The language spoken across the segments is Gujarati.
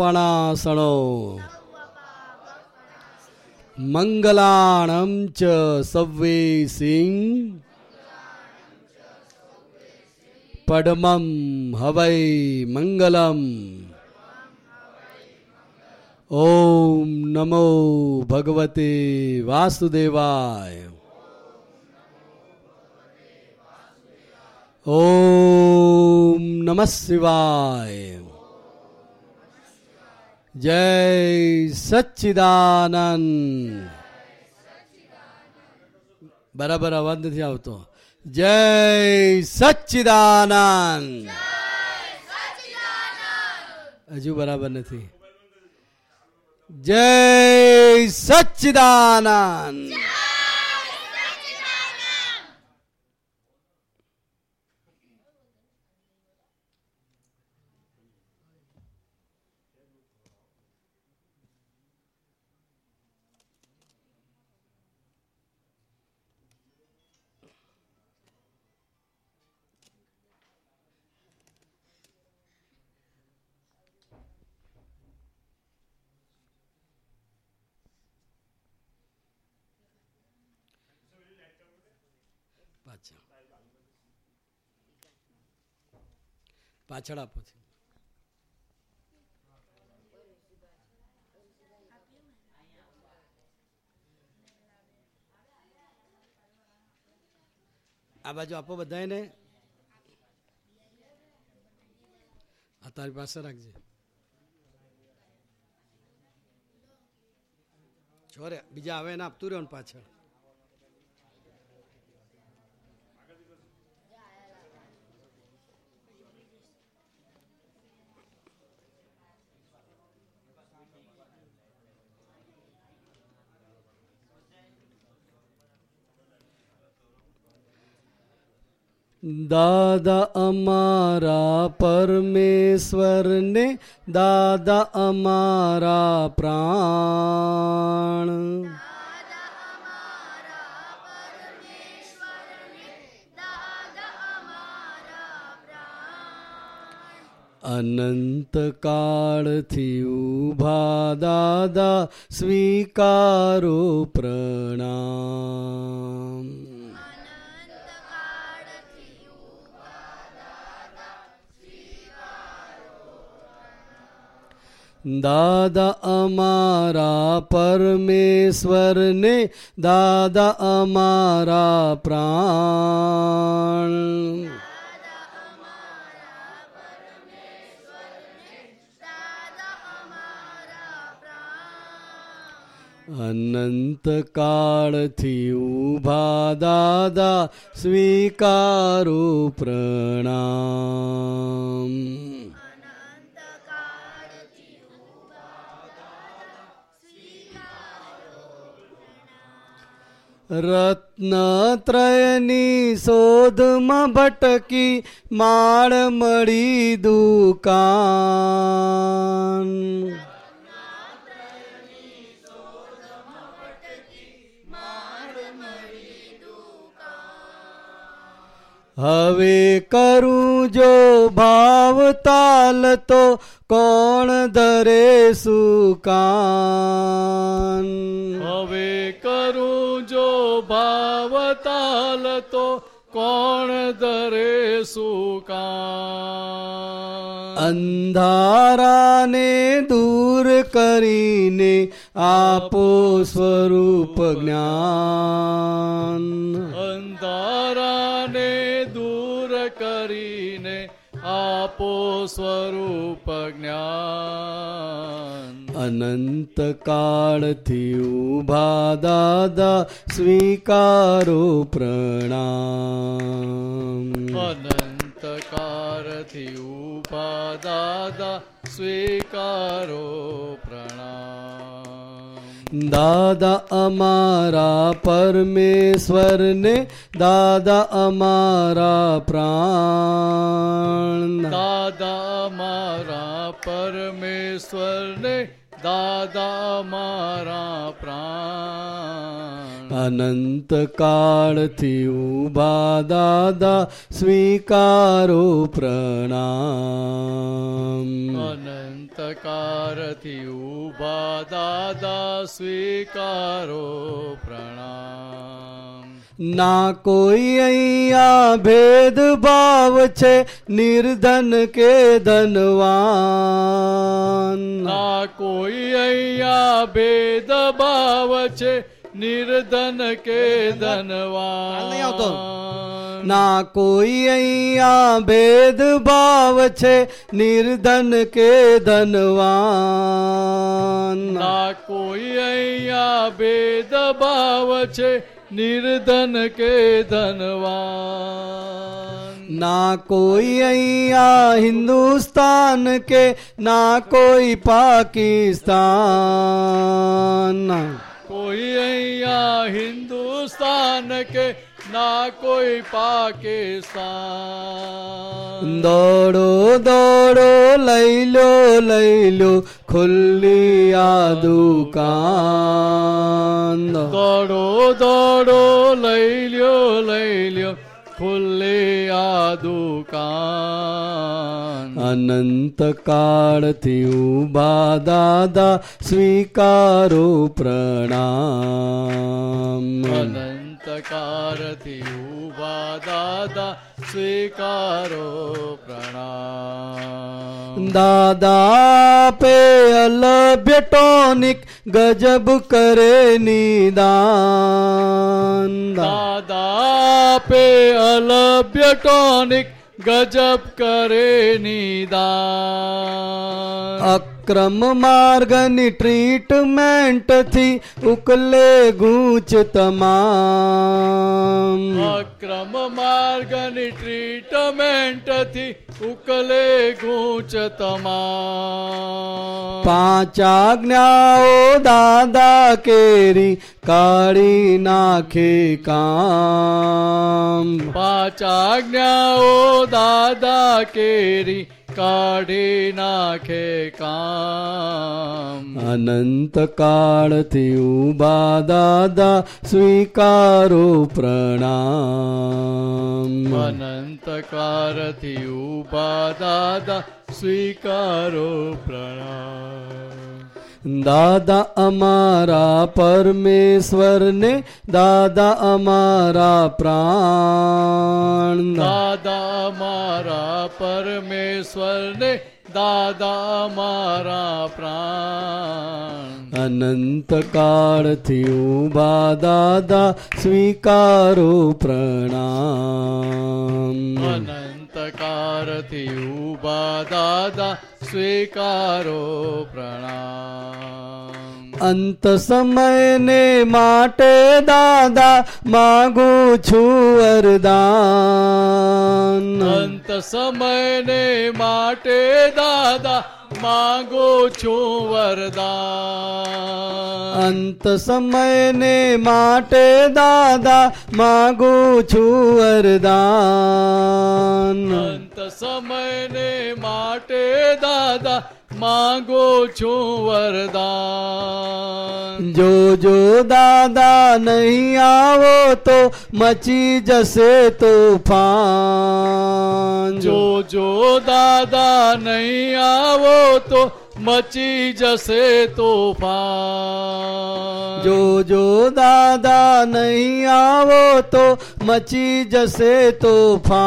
પણાસણો મંગલાણમ ચ સવ્વે સિંહ પડમમ હવૈ મંગલમ ઓમ નમો ભગવતે વાસુદેવાય ઓમ નમઃ શિવાય જય સચ્ચિદાનંદ. બરાબર અવાજ નથી આવતો. જય સચ્ચિદાનંદ. હજુ બરાબર નથી. જય સચ્ચિદાનંદ પાછળ પાછળ આપો છો. આ બાજુ આપો બધાને આ તારી પાસે રાખજે. છોરે, બીજા આવે એને આપતું રહ્યો ને પાછળ. દાદા અમારા પરમેશ્વરને દાદા અમારા પ્રાણ અનંત કાળથી ઊભા દાદા સ્વીકારો પ્રણામ દાદા અમારા પરમેશ્વરને દાદા અમારા પ્રાણ અનંત કાળથી ઊભા દાદા સ્વીકારો પ્રણામ રત્નત્રયની શોધમાં ભટકી માળ મળી દુકાન. હવે કરું જો ભાવ તાલ તો કોણ ધરે સુકાન? હવે કરું જો ભાવ તાલ તો કોણ ધરે સુકાન? અંધારાને દૂર કરીને આપો સ્વરૂપ જ્ઞાન. અંધારાને કરીને આપો સ્વરૂપ જ્ઞાન. અનંત કાળથી ઊભા દાદા સ્વીકારો પ્રણામ. અનંત કાળથી ઊભા દાદા સ્વીકારો પ્રણામ. દાદા અમારા પરમેશ્વરને દાદા અમારા પ્રાણ દાદા મારા પરમેશ્વરને દાદા મારા પ્રાણ અનંત કાળથી ઊભા દાદા સ્વીકારો પ્રણામ અનંત કાળથી ઊભા દાદા સ્વીકારો પ્રણામ ના કોઈ અહીંયા ભેદભાવ છે નિર્ધન કે ધનવાન. ના કોઈ અહીંયા ભેદભાવ છે નિર્ધન કે. ધનવાન. ના કોઈ અહીંયા ભેદભાવ છે નિર્ધન કે ધનવાન. ના કોઈ અહીંયા ભેદભાવ છે નિર્ધન કે ધનવાન ના કોઈ અહીંયા હિન્દુસ્તાન કે ના કોઈ પાકિસ્તાન કોઈ અહીંયા હિન્દુસ્તાન કે ના કોઈ પાકિસ્તાન દોડો દોડો લઈ લો લઈ લો ખુલ્લી આ દુકાન દોડો દોડો લઈ લ્યો લઈ લ્યો ખુલ્લી આ દુકાન અનંત કાળથી ઊભા દાદા સ્વીકારો પ્રણામ અનંત કારથી ઊભા દાદા સ્વીકારો પ્રણામ. દાદા પે અલભ્ય ટોનિક ગજબ કરે નિદાન. દાદા પે અલભ્ય ટોનિક ગજબ કરે નિદાન. અક્રમ માર્ગની ટ્રીટમેન્ટથી ઉકલે ગૂંચ તમામ. ક્રમ માર્ગની ટ્રીટમેન્ટથી ઉકલે ગૂંચ તમામ. પાંચ આજ્ઞાઓ દાદા કેરી કાઢી નાખે કામ. પાંચ આજ્ઞાઓ દાદા કેરી કાઢી નાખે કામ. અનંત કાળથી ઊભા દાદા સ્વીકારો પ્રણામ. અનંત કારથી ઊભા દાદા સ્વીકારો પ્રણામ. દાદા અમારા પરમેશ્વરને દાદા અમારા પ્રાણ દાદા મારા પરમેશ્વરને દાદા મારા પ્રાણ અનંત કાળથી ઊભા દાદા સ્વીકારો પ્રણામ અનંત કારથી ઊભા દાદા સ્વીકારો પ્રણામ અંત સમયને માટે દાદા માગું છું વરદાન અંત સમયને માટે દાદા માંગો છો વરદાન અંત સમયને માટે દાદા માગો છું વરદાન. અંત સમયને માટે દાદા માંગો છું વરદાન જો જો દાદા નહીં આવો તો મચી જશે તોફાન જો જો દાદા નહીં આવો તો મચી જશે તોફાન. જો જો દાદા નહીં આવો તો મચી જશે તોફાન.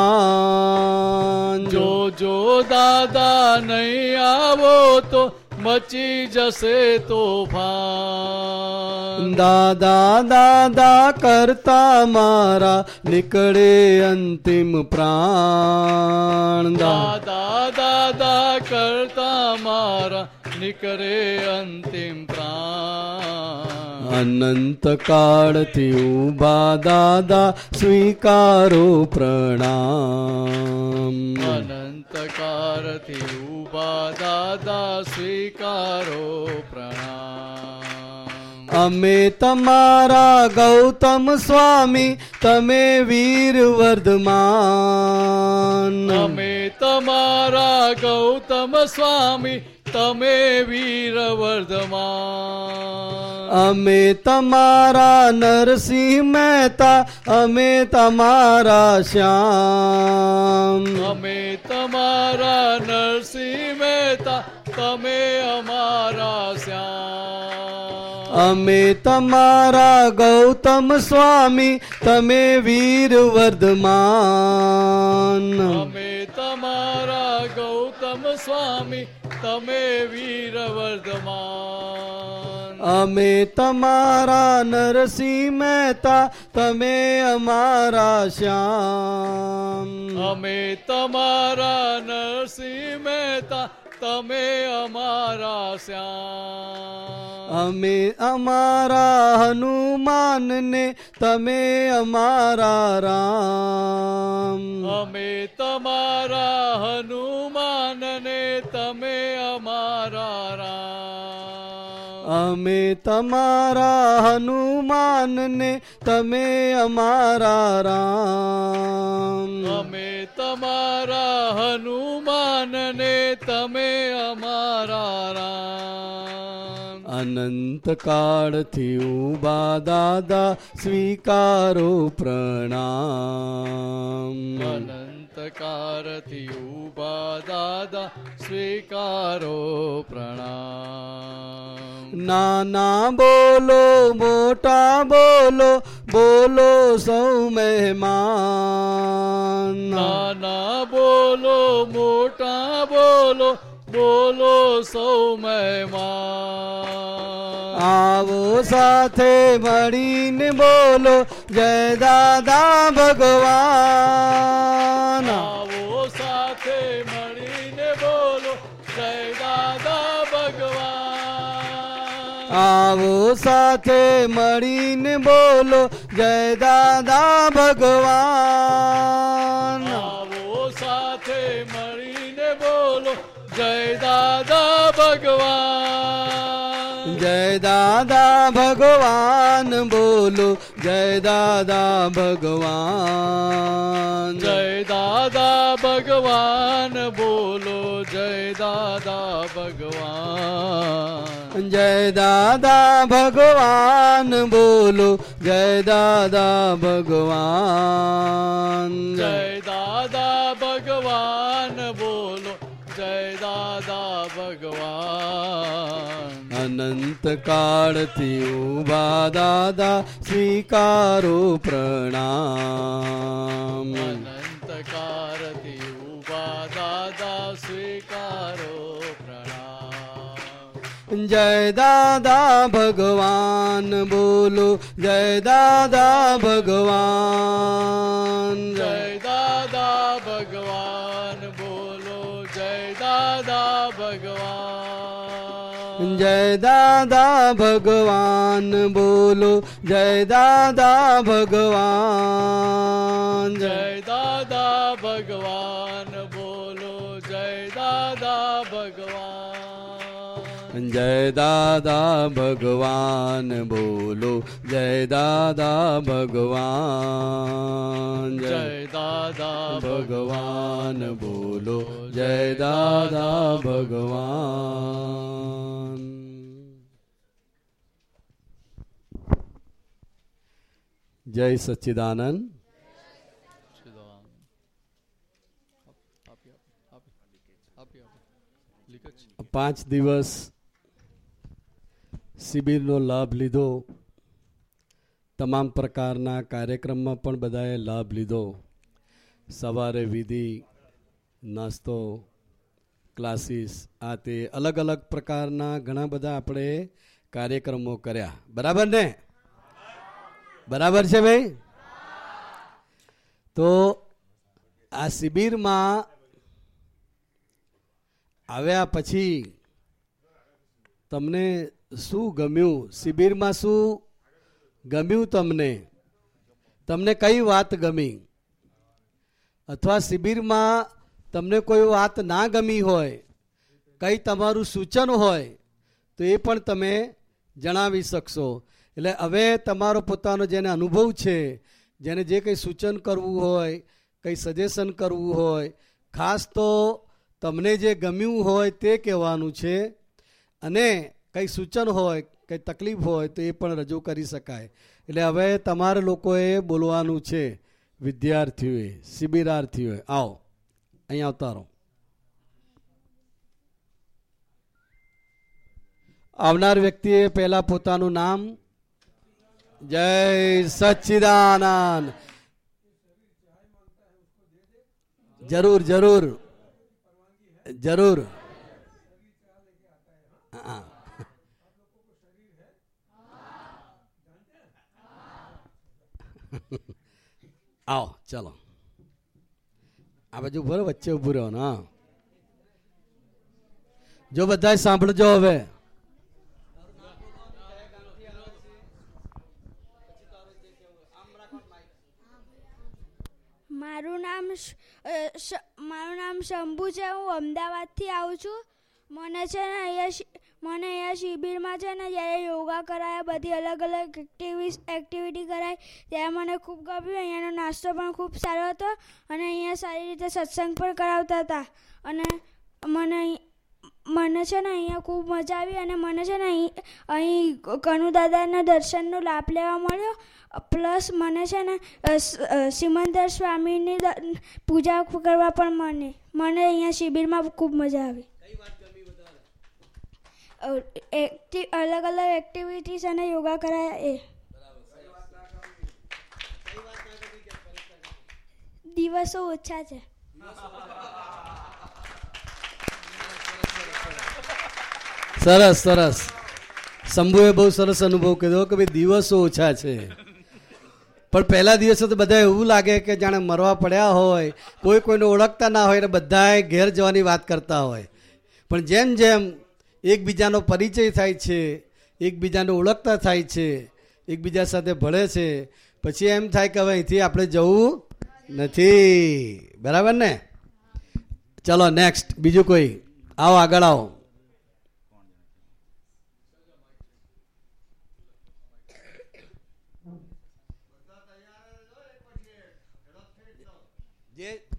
જો જો દાદા નહીં આવો તો મચી જશે તોફાન દાદા દાદા કરતા મારા નીકળે અંતિમ પ્રાણ. દાદા દાદા કરતા મારા નીકળે અંતિમ પ્રાણ. અનંત કાળથી ઊભા દાદા સ્વીકારો પ્રણામ અનંત કારથી ઊભા દાદા સ્વીકારો પ્રણામ અમે તમારા ગૌતમ સ્વામી તમે વીર વર્ધમાન અમે તમારા ગૌતમ સ્વામી તમે વીર વર્ધમાન અમે તમારા નરસિંહ મહેતા અમે તમારા શ્યામ. અમે તમારા નરસિંહ મહેતા તમે અમારા શ્યામ. અમે તમારા ગૌતમ સ્વામી તમે વીર વર્ધમાન અમે તમારા ગૌતમ સ્વામી તમે વીર વર્ધમાન અમે તમારા નરસિંહ મહેતા તમે અમારા શ્યામ. અમે તમારા નરસિંહ મહેતા તમે અમારા શ્યામ. અમે અમારા હનુમાનને તમે અમારા રામ. અમે તમારા હનુમાનને તમે અમારા રામ. અમે તમારા હનુમાનને તમે અમારા રામ. અમે તમારા હનુમાનને તમે અમારા રામ. અનંત કાળથી ઊભા દાદા સ્વીકારો પ્રણામ. અનંત કારથી ઊભા દાદા સ્વીકારો પ્રણામ. નાના બોલો મોટા બોલો બોલો સૌ મહેમાન. નાના બોલો મોટા બોલો બોલો સૌ મહેમાન. આવો સાથે મળીને બોલો જય દાદા ભગવાન. આવો સાથે મળીને બોલો જય દાદા ભગવાન. આવો સાથે મળીને બોલો જય દાદા ભગવાન. ભગવાન. જય દાદા ભગવાન બોલો જય દાદા ભગવાન. જય દાદા ભગવાન બોલો જય દાદા ભગવાન. જય દાદા ભગવાન બોલો જય દાદા ભગવાન. જય અનંત કાળથી ઊભા દાદા સ્વીકારો પ્રણામ અનંત કારથી ઊભા દાદા સ્વીકારો પ્રણામ જય દાદા ભગવાન બોલો જય દાદા ભગવાન જય દાદા ભગવાન બોલો જય દાદા ભગવાન. જય દાદા ભગવાન બોલો જય દાદા ભગવાન. જય દાદા ભગવાન બોલો જય દાદા ભગવાન. જય દાદા ભગવાન બોલો જય દાદા ભગવાન. જય સચ્ચિદાનંદ. પાંચ દિવસ શિબિરનો લાભ લીધો. તમામ પ્રકારના કાર્યક્રમમાં પણ બધાએ લાભ લીધો. સવારે વિધિ, નાસ્તો, ક્લાસીસ, આ તે અલગ અલગ પ્રકારના ઘણા બધા આપણે કાર્યક્રમો કર્યા. બરાબર ને? બરાબર છે ભાઈ? તો આ શિબિરમાં આવ્યા પછી તમને શું ગમ્યું? શિબિરમાં શું ગમ્યું તમને? તમને કઈ વાત ગમી? અથવા શિબિરમાં તમને કોઈ વાત ના ગમી હોય, કઈ તમારું સૂચન હોય, તો એ પણ તમે જણાવી શકશો. એટલે હવે તમારો પોતાનો જેને અનુભવ છે, જેને જે કંઈ સૂચન કરવું હોય, કંઈ સજેશન કરવું હોય, ખાસ તો તમને જે ગમ્યું હોય તે કહેવાનું છે. અને કંઈ સૂચન હોય, કંઈ તકલીફ હોય તો એ પણ રજૂ કરી શકાય. એટલે હવે તમારે લોકોએ બોલવાનું છે, વિદ્યાર્થીઓએ, શિબિરાર્થીઓએ. આવો, અહીંયા આવતા રહો આવનાર વ્યક્તિએ પહેલાં પોતાનું નામ જય સચ્ચિદાનંદ. જરૂર જરૂર. જરૂર. આવો, ચલો. આ બાજુ ઊભો વચ્ચે ઉભું રહો ને જો બધા સાંભળજો હવે મારું નામ મારું નામ શંભુ છે, હું અમદાવાદથી આવું છું. મને છે ને અહીંયા મને અહીંયા શિબિરમાં છે ને જ્યારે યોગા કરાયા, બધી અલગ અલગ એક્ટિવિસ એક્ટિવિટી કરાય ત્યારે મને ખૂબ ગમ્યું. અહીંયાનો નાસ્તો પણ ખૂબ સારો હતો અને અહીંયા સારી રીતે સત્સંગ પણ કરાવતા હતા. અને મને મને છે ને અહીંયા ખૂબ મજા આવી અને મને છે ને અહીં અહીં કનુદાદાના દર્શનનો લાભ લેવા મળ્યો પ્લસ મને છે ને સિમંદર સ્વામીની પૂજા કરવા પણ મને મને અહીંયા શિબિરમાં ખૂબ મજા આવી. એક્ટિવ અલગ અલગ એક્ટિવિટીઝ અને યોગા કરાયા એ. દિવસો ઓછા છે. સરસ સરસ. શંભુએ બહુ સરસ અનુભવ કીધો કે ભાઈ દિવસો ઓછા છે. પણ પહેલા દિવસે તો બધા એવું લાગે કે જાણે મરવા પડ્યા હોય, કોઈ કોઈને ઓળખતા ના હોય ને બધાએ ઘેર જવાની વાત કરતા હોય. પણ જેમ જેમ એકબીજાનો પરિચય થાય છે, એકબીજાને ઓળખતા થાય છે, એકબીજા સાથે ભળે છે, પછી એમ થાય કે હવે અહીંથી આપણે જવું નથી. બરાબર ને? ચલો નેક્સ્ટ બીજું કોઈ. આવો, આગળ આવો જે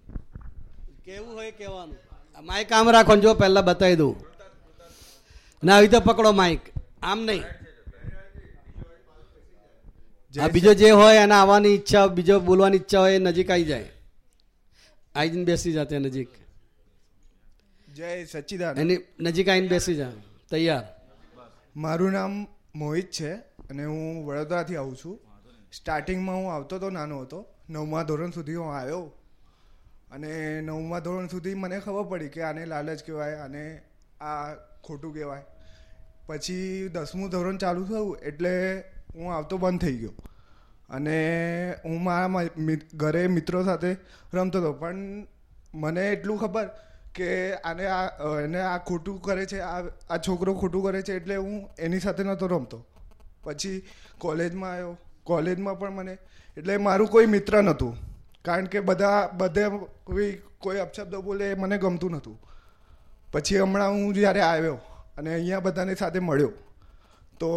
કહેવાનું. માઇક આમ રાખો જો પહેલા બતાવી દઉં. ના આવી તો પકડો માઇક આમ નહીં. આ બીજો જે હોય એને આવવાની ઈચ્છા બીજો બોલવાની ઈચ્છા હોય એ નજીક આવી જાય. આવીને બેસી જાતે નજીક. જય સચ્ચિદાનંદ એની નજીક આવીને બેસી જા. તૈયાર. મારું નામ મોહિત છે અને હું વડોદરાથી આવું છું. સ્ટાર્ટિંગમાં હું આવતો તો નાનો હતો. નવમા ધોરણ સુધી હું આવ્યો. અને નવમા ધોરણ સુધી મને ખબર પડી કે આને લાલચ કહેવાય અને આ ખોટું કહેવાય. પછી દસમું ધોરણ ચાલુ થયું એટલે હું આવતો બંધ થઈ ગયો. અને હું મારા ઘરે મિત્રો સાથે રમતો હતો. પણ મને એટલું ખબર કે આને આ, એને આ ખોટું કરે છે, આ આ છોકરો ખોટું કરે છે એટલે હું એની સાથે નહોતો રમતો. પછી કોલેજમાં આવ્યો. કોલેજમાં પણ મને, એટલે મારું કોઈ મિત્ર નહોતું. કારણ કે બધા, બધે કોઈ અપશબ્દો બોલે એ મને ગમતું નહોતું. પછી હમણાં હું જ્યારે આવ્યો અને અહીંયા બધાને સાથે મળ્યો, તો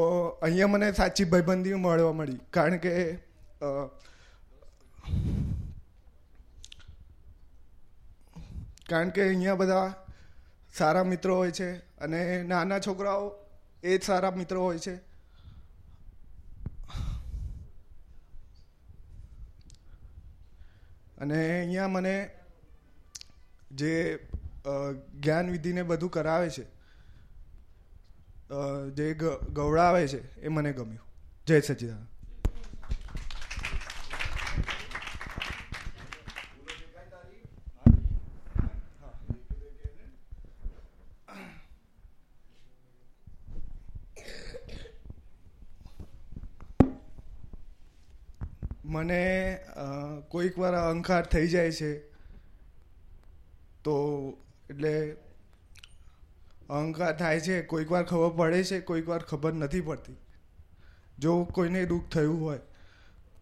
અહીંયા મને સાચી ભાઈબંધી મળવા મળી. કારણ કે કારણ કે અહીંયા બધા સારા મિત્રો હોય છે અને નાના છોકરાઓ એ જ સારા મિત્રો હોય છે. અને અહીંયા મને જે જ્ઞાન વિધિને બધું કરાવે છે જે ગવડાવે છે, એ મને ગમ્યું. જય સચિદાનંદ. મને કોઈક વાર અહંકાર થઈ જાય છે, તો એટલે અહંકાર થાય છે, કોઈક વાર ખબર પડે છે, કોઈક વાર ખબર નથી પડતી. જો કોઈને દુઃખ થયું હોય,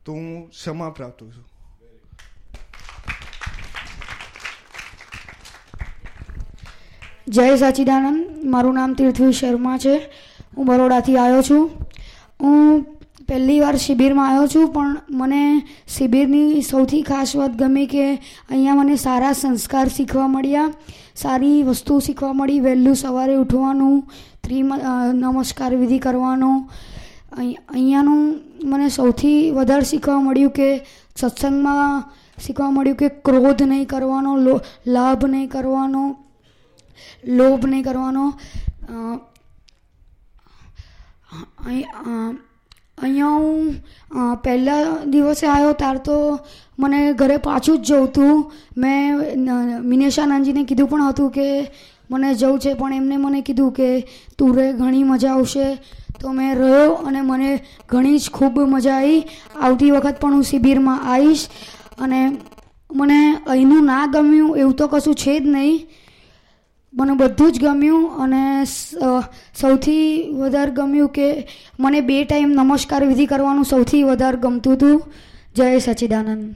તો હું ક્ષમા પ્રાપ્ત છું. જય સચિદાનંદ, મારું નામ તીર્થવી શર્મા છે. હું બરોડાથી આવ્યો છું. હું પહેલી વાર શિબિરમાં આવ્યો છું, પણ મને શિબિરની સૌથી ખાસ વાત ગમી કે અહીંયા મને સારા સંસ્કાર શીખવા મળ્યા. સારી વસ્તુ શીખવા મળી, વહેલું સવારે ઉઠવાનું ત્રિમ નમસ્કાર વિધિ કરવાનો. અહીં- અહીંયાનું મને સૌથી વધારે શીખવા મળ્યું કે સત્સંગમાં શીખવા મળ્યું કે ક્રોધ નહીં કરવાનો, લો, લાભ નહીં કરવાનો, લોભ નહીં કરવાનો. અહીં અહીંયા હું પહેલા દિવસે આવ્યો ત્યાર તો મને ઘરે પાછું જ જવું હતું. મેં મિનેશાનંદજીને કીધું પણ હતું કે મને જવું છે, પણ એમને મને કીધું કે તું રે, ઘણી મજા આવશે. તો મેં રહ્યો અને મને ઘણી જ ખૂબ મજા આવી. આવતી વખત પણ હું શિબિરમાં આવીશ. અને મને અહીંનું ના ગમ્યું એવું તો કશું છે જ નહીં. મને બધું જ ગમ્યું અને સૌથી વધારે ગમ્યું કે મને બે ટાઈમ નમસ્કાર વિધિ કરવાનું સૌથી વધારે ગમતું હતું. જય સચિદાનંદ.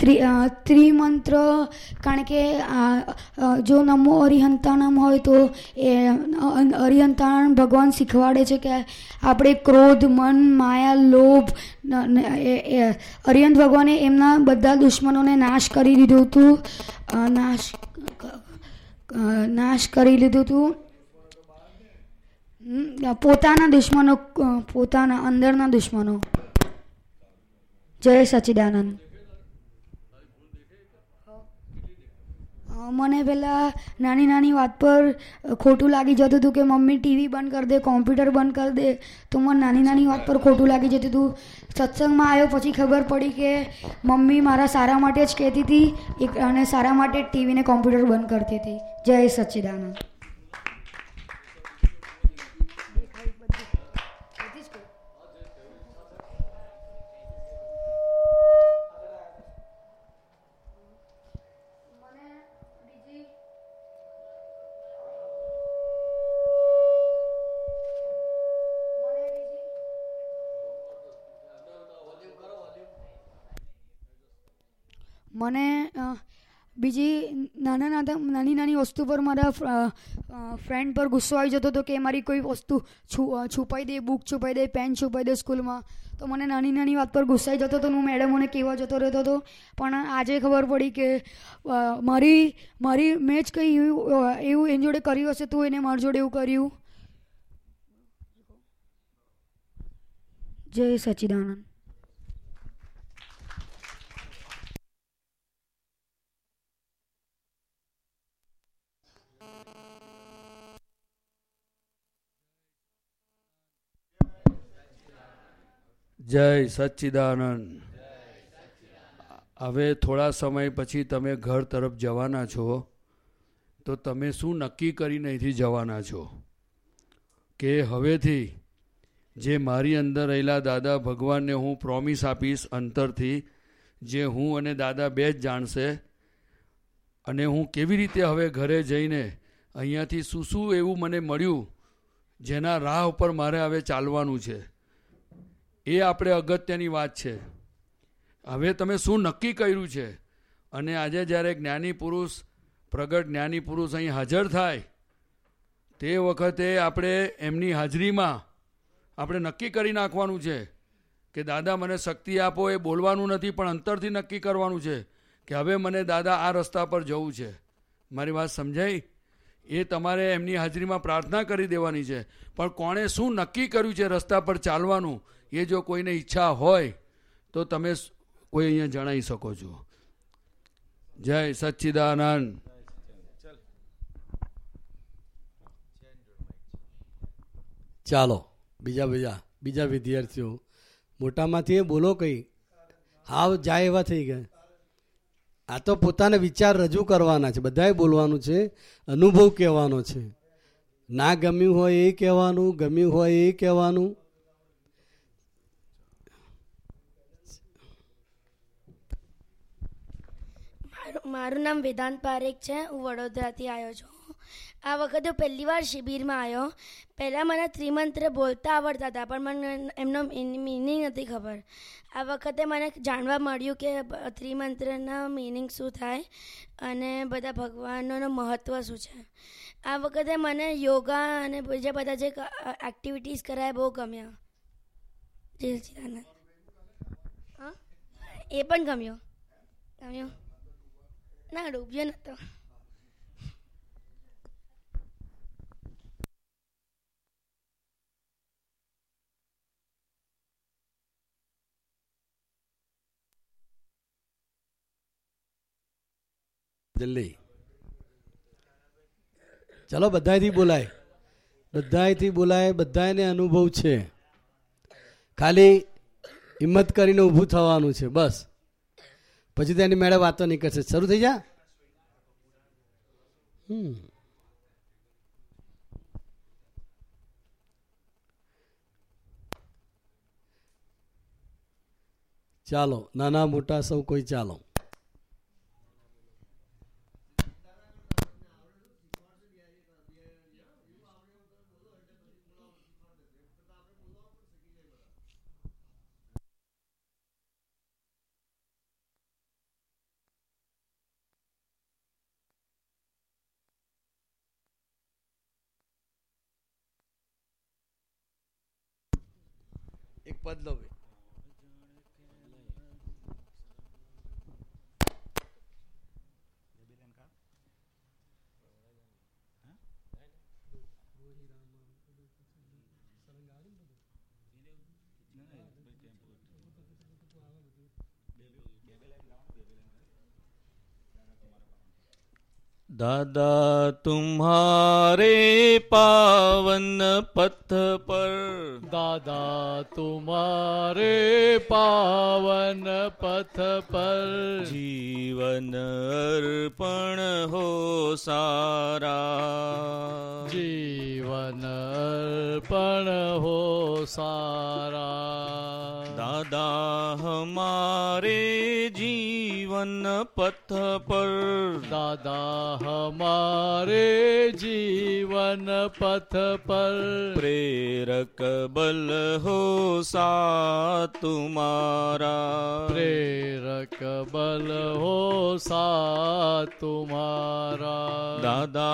ત્રિ ત્રિમંત્ર, કારણ કે જો નમો અરિહંતાણમ હોય તો એ અરિહંતાણ ભગવાન શીખવાડે છે કે આપણે ક્રોધ, મન, માયા, લોભ અરિહંત ભગવાને એમના બધા દુશ્મનોને નાશ કરી દીધું હતું. નાશ નાશ કરી લીધું હતું. પોતાના દુશ્મનો પોતાના અંદરના દુશ્મનો. જય સચિદાનંદ. મને પહેલાં નાની નાની વાત પર ખોટું લાગી જતું હતું કે, મમ્મી, ટીવી બંધ કરી દે, કોમ્પ્યુટર બંધ કરી દે. તો મને નાની નાની વાત પર ખોટું લાગી જતું હતું. સત્સંગમાં આવ્યો, પછી ખબર પડી કે, મમ્મી, મારા સારા માટે જ કહેતી હતી અને સારા માટે જ ટીવીને કોમ્પ્યુટર બંધ કરતી હતી. જય સચ્ચિદાનંદ મને બીજી નાના નાના, નાની નાની વસ્તુ પર મારા ફ્રેન્ડ પર ગુસ્સો આવી જતો હતો કે મારી કોઈ વસ્તુ છુપાઈ દે, બુક છુપાઈ દે, પેન છુપાઈ દે સ્કૂલમાં. તો મને નાની નાની વાત પર ગુસ્સાઈ જતો હતો હું મેડમોને કહેવા જતો રહેતો હતો. પણ આજે ખબર પડી કે મારી મારી મેં જ કંઈ એવું એવું એની જોડે કર્યું હશે તો એને મારી જોડે એવું કર્યું. જય સચિદાનંદ. જય સચ્ચિદાનંદ. હવે થોડા સમય પછી તમે ઘર તરફ જવાના છો, તો તમે શું નક્કી કરીને અહીંથી જવાના છો? કે હવેથી જે મારી અંદર રહેલા દાદા ભગવાનને હું પ્રોમિસ આપીશ અંતરથી, જે હું અને દાદા બે જ જાણશે, અને હું કેવી રીતે હવે ઘરે જઈને અહીંયાથી શું શું એવું મને મળ્યું, જેના રાહ ઉપર મારે હવે ચાલવાનું છે? એ આપણે અગત્યની વાત છે. હવે તમે શું નક્કી કર્યું છે? અને આજે જ્યારે જ્ઞાની પુરુષ, પ્રગટ જ્ઞાની પુરુષ અહીં હાજર થાય, તે વખતે આપણે એમની હાજરીમાં આપણે નક્કી કરી નાખવાનું છે કે, દાદા, મને શક્તિ આપો. એ બોલવાનું નથી, પણ અંતરથી નક્કી કરવાનું છે કે, હવે મને દાદા આ રસ્તા પર જવું છે. મારી વાત સમજાઈ? એ તમારે એમની હાજરીમાં પ્રાર્થના કરી દેવાની છે. પણ કોણે શું નક્કી કર્યું છે રસ્તા પર ચાલવાનું? એ જો કોઈને ઈચ્છા હોય, તો તમે કોઈ અહીંયા જણાવી શકો છો. જય સચ્ચિદાનંદ. ચાલો, બીજા બીજા બીજા વિદ્યાર્થીઓ, મોટામાંથી એ બોલો કંઈ. હાવ જાય એવા થઈ ગયા. આ તો પોતાના વિચાર રજૂ કરવાના છે. બધાએ બોલવાનું છે, અનુભવ કહેવાનો છે. ના ગમ્યું હોય એ કહેવાનું, ગમ્યું હોય એ કહેવાનું. મારું નામ વેદાંત પારેખ છે હું વડોદરાથી આવ્યો છું. આ વખતે હું પહેલી વાર શિબિરમાં આવ્યો. પહેલાં મને ત્રિમંત્ર બોલતા આવડતા હતા પણ મને એમનો મિનિંગ નથી ખબર. આ વખતે મને જાણવા મળ્યું કે ત્રિમંત્રના મિનિંગ શું થાય અને બધા ભગવાનોનું મહત્ત્વ શું છે. આ વખતે મને યોગા અને બીજા બધા જે એક્ટિવિટીઝ કરાય બહુ ગમ્યા. જય સચિદાનંદ હા? એ પણ ગમ્યો. ગમ્યો? ના ડૂબ્યો નતો જલ્દી. ચલો, બધાયથી બોલાય. બધાથી બોલાય બધાને અનુભવ છે. ખાલી હિંમત કરીને ઊભું થવાનું છે, બસ. પછી તેની મેળે વાતો નીકળશે શરૂ થઈ જા. ચાલો નાના મોટા સૌ કોઈ ચાલો. એક दादा तुम्हारे पावन पथ पर दादा तुम्हारे पावन पथ पर जीवन अर्पण हो सारा जीवन अर्पण हो सारा दादा हमारे जीवन पथ पर दादा हमारे जीवन पथ पर प्रेरक बल हो सा तुम्हारा प्रेरक बल हो सा तुम्हारा दादा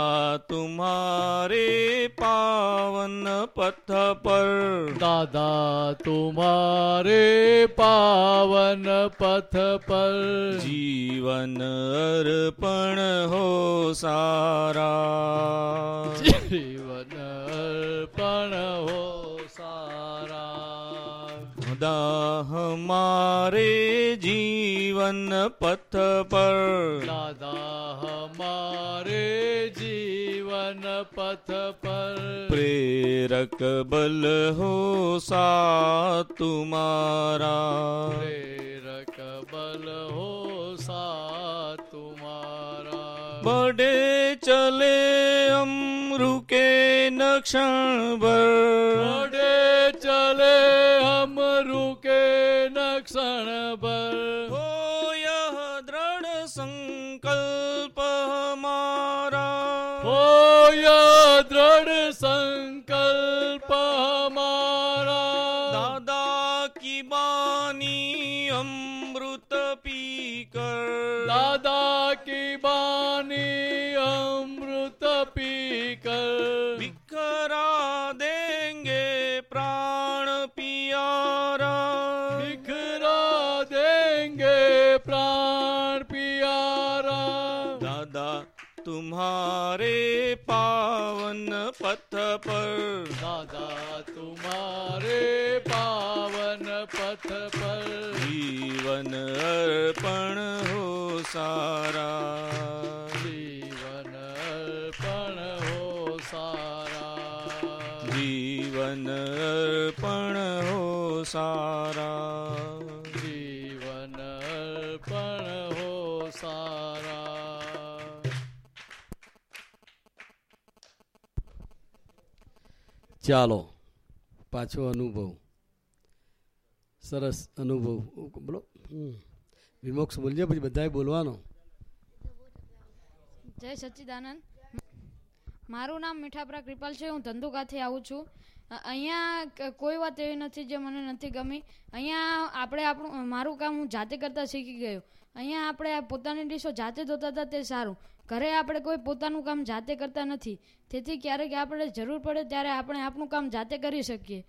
तुम्हारे पावन पथ पर दादा तुम्हारे पावन पथ पर जीवन પવન અર્પણ હો સારા. જીવન અર્પણ હો સારા. દાદા મારે જીવન પથ પર દાદા મારે જીવન પથ પર પ્રેરક બલ હો સા તુમારા પ્રેરક બલ હો સા बड़े चले हम रुके न क्षण भर बड़े चले हम रुके न क्षण भर हो यह दृढ़ संकल्प हमारा हो यह दृढ़ संकल्प तुम्हारे पावन पथ पर दादा तुम्हारे पावन पथ पर जीवन अर्पण हो सारा जीवन अर्पण हो सारा जीवन अर्पण हो सारा ચાલો, પાછો અનુભવ. સરસ અનુભવ. બોલો. વિમોક્ષ બોલજે, પછી બધાએ બોલવાનો. જય સચ્ચિદાનંદ. મારું નામ મીઠાપરા કૃપાલ છે, હું ધંધુકાથી આવું છું. અહીંયા કોઈ વાત એવી નથી જે મને નથી ગમી. અહીંયા આપણે આપણું મારું કામ હું જાતે કરતાં શીખી ગયો. અહીંયા આપણે પોતાની ડીશો જાતે ધોતા હતા તે સારું. ઘરે આપણે કોઈ પોતાનું કામ જાતે કરતા નથી. તેથી ક્યારેક આપણે જરૂર પડે ત્યારે આપણે આપણું કામ જાતે કરી શકીએ.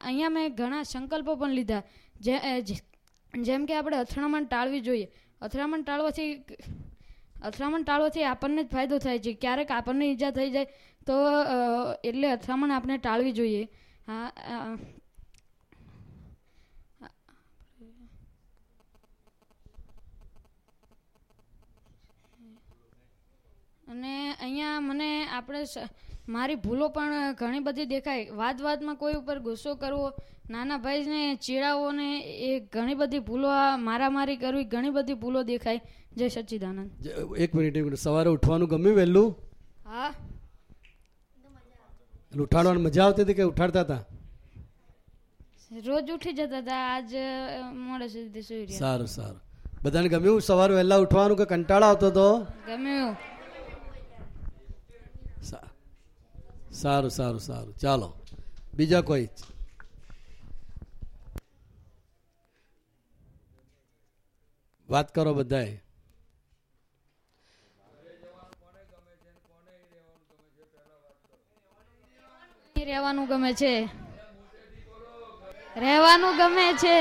અહીંયા મેં ઘણા સંકલ્પો પણ લીધા. જે જેમ કે આપણે અથડામણ ટાળવી જોઈએ. અથડામણ ટાળવાથી અથડામણ ટાળવાથી આપણને જ ફાયદો થાય છે. ક્યારેક આપણને ઈજા થઈ જાય તો એટલે અથડામણ આપણે ટાળવી જોઈએ. હા અને અહીંયા મને આપણે મારી ભૂલો પણ ઘણી બધી દેખાય. વાત વાતમાં કોઈ ઉપર ગુસ્સો કરવો નાના ભાઈને ચીડાવો ને એ ઘણી બધી ભૂલો આ મારામારી કરવી ઘણી બધી ભૂલો દેખાય. જય સચ્ચિદાનંદ જે- એક મિનિટ એક મિનિટ. સવારે ઉઠવાનું ગમ્યું વહેલું? હા. એટલે ઉઠાડવાની મજા આવતી હતી કે ઉઠાડતા હતા? રોજ ઉઠી જતા હતા આજ મોડે સુધી સુઈ રહ્યા. સારું સારું. બધાને ગમ્યું સવારે વહેલા ઉઠવાનું કે કંટાળો આવતો હતો? ગમ્યું. સારું સારું સારું. ચાલો બીજા કોઈ? વાત કરો બધાએ રહેવાનું ગમે છે? રહેવાનું ગમે છે?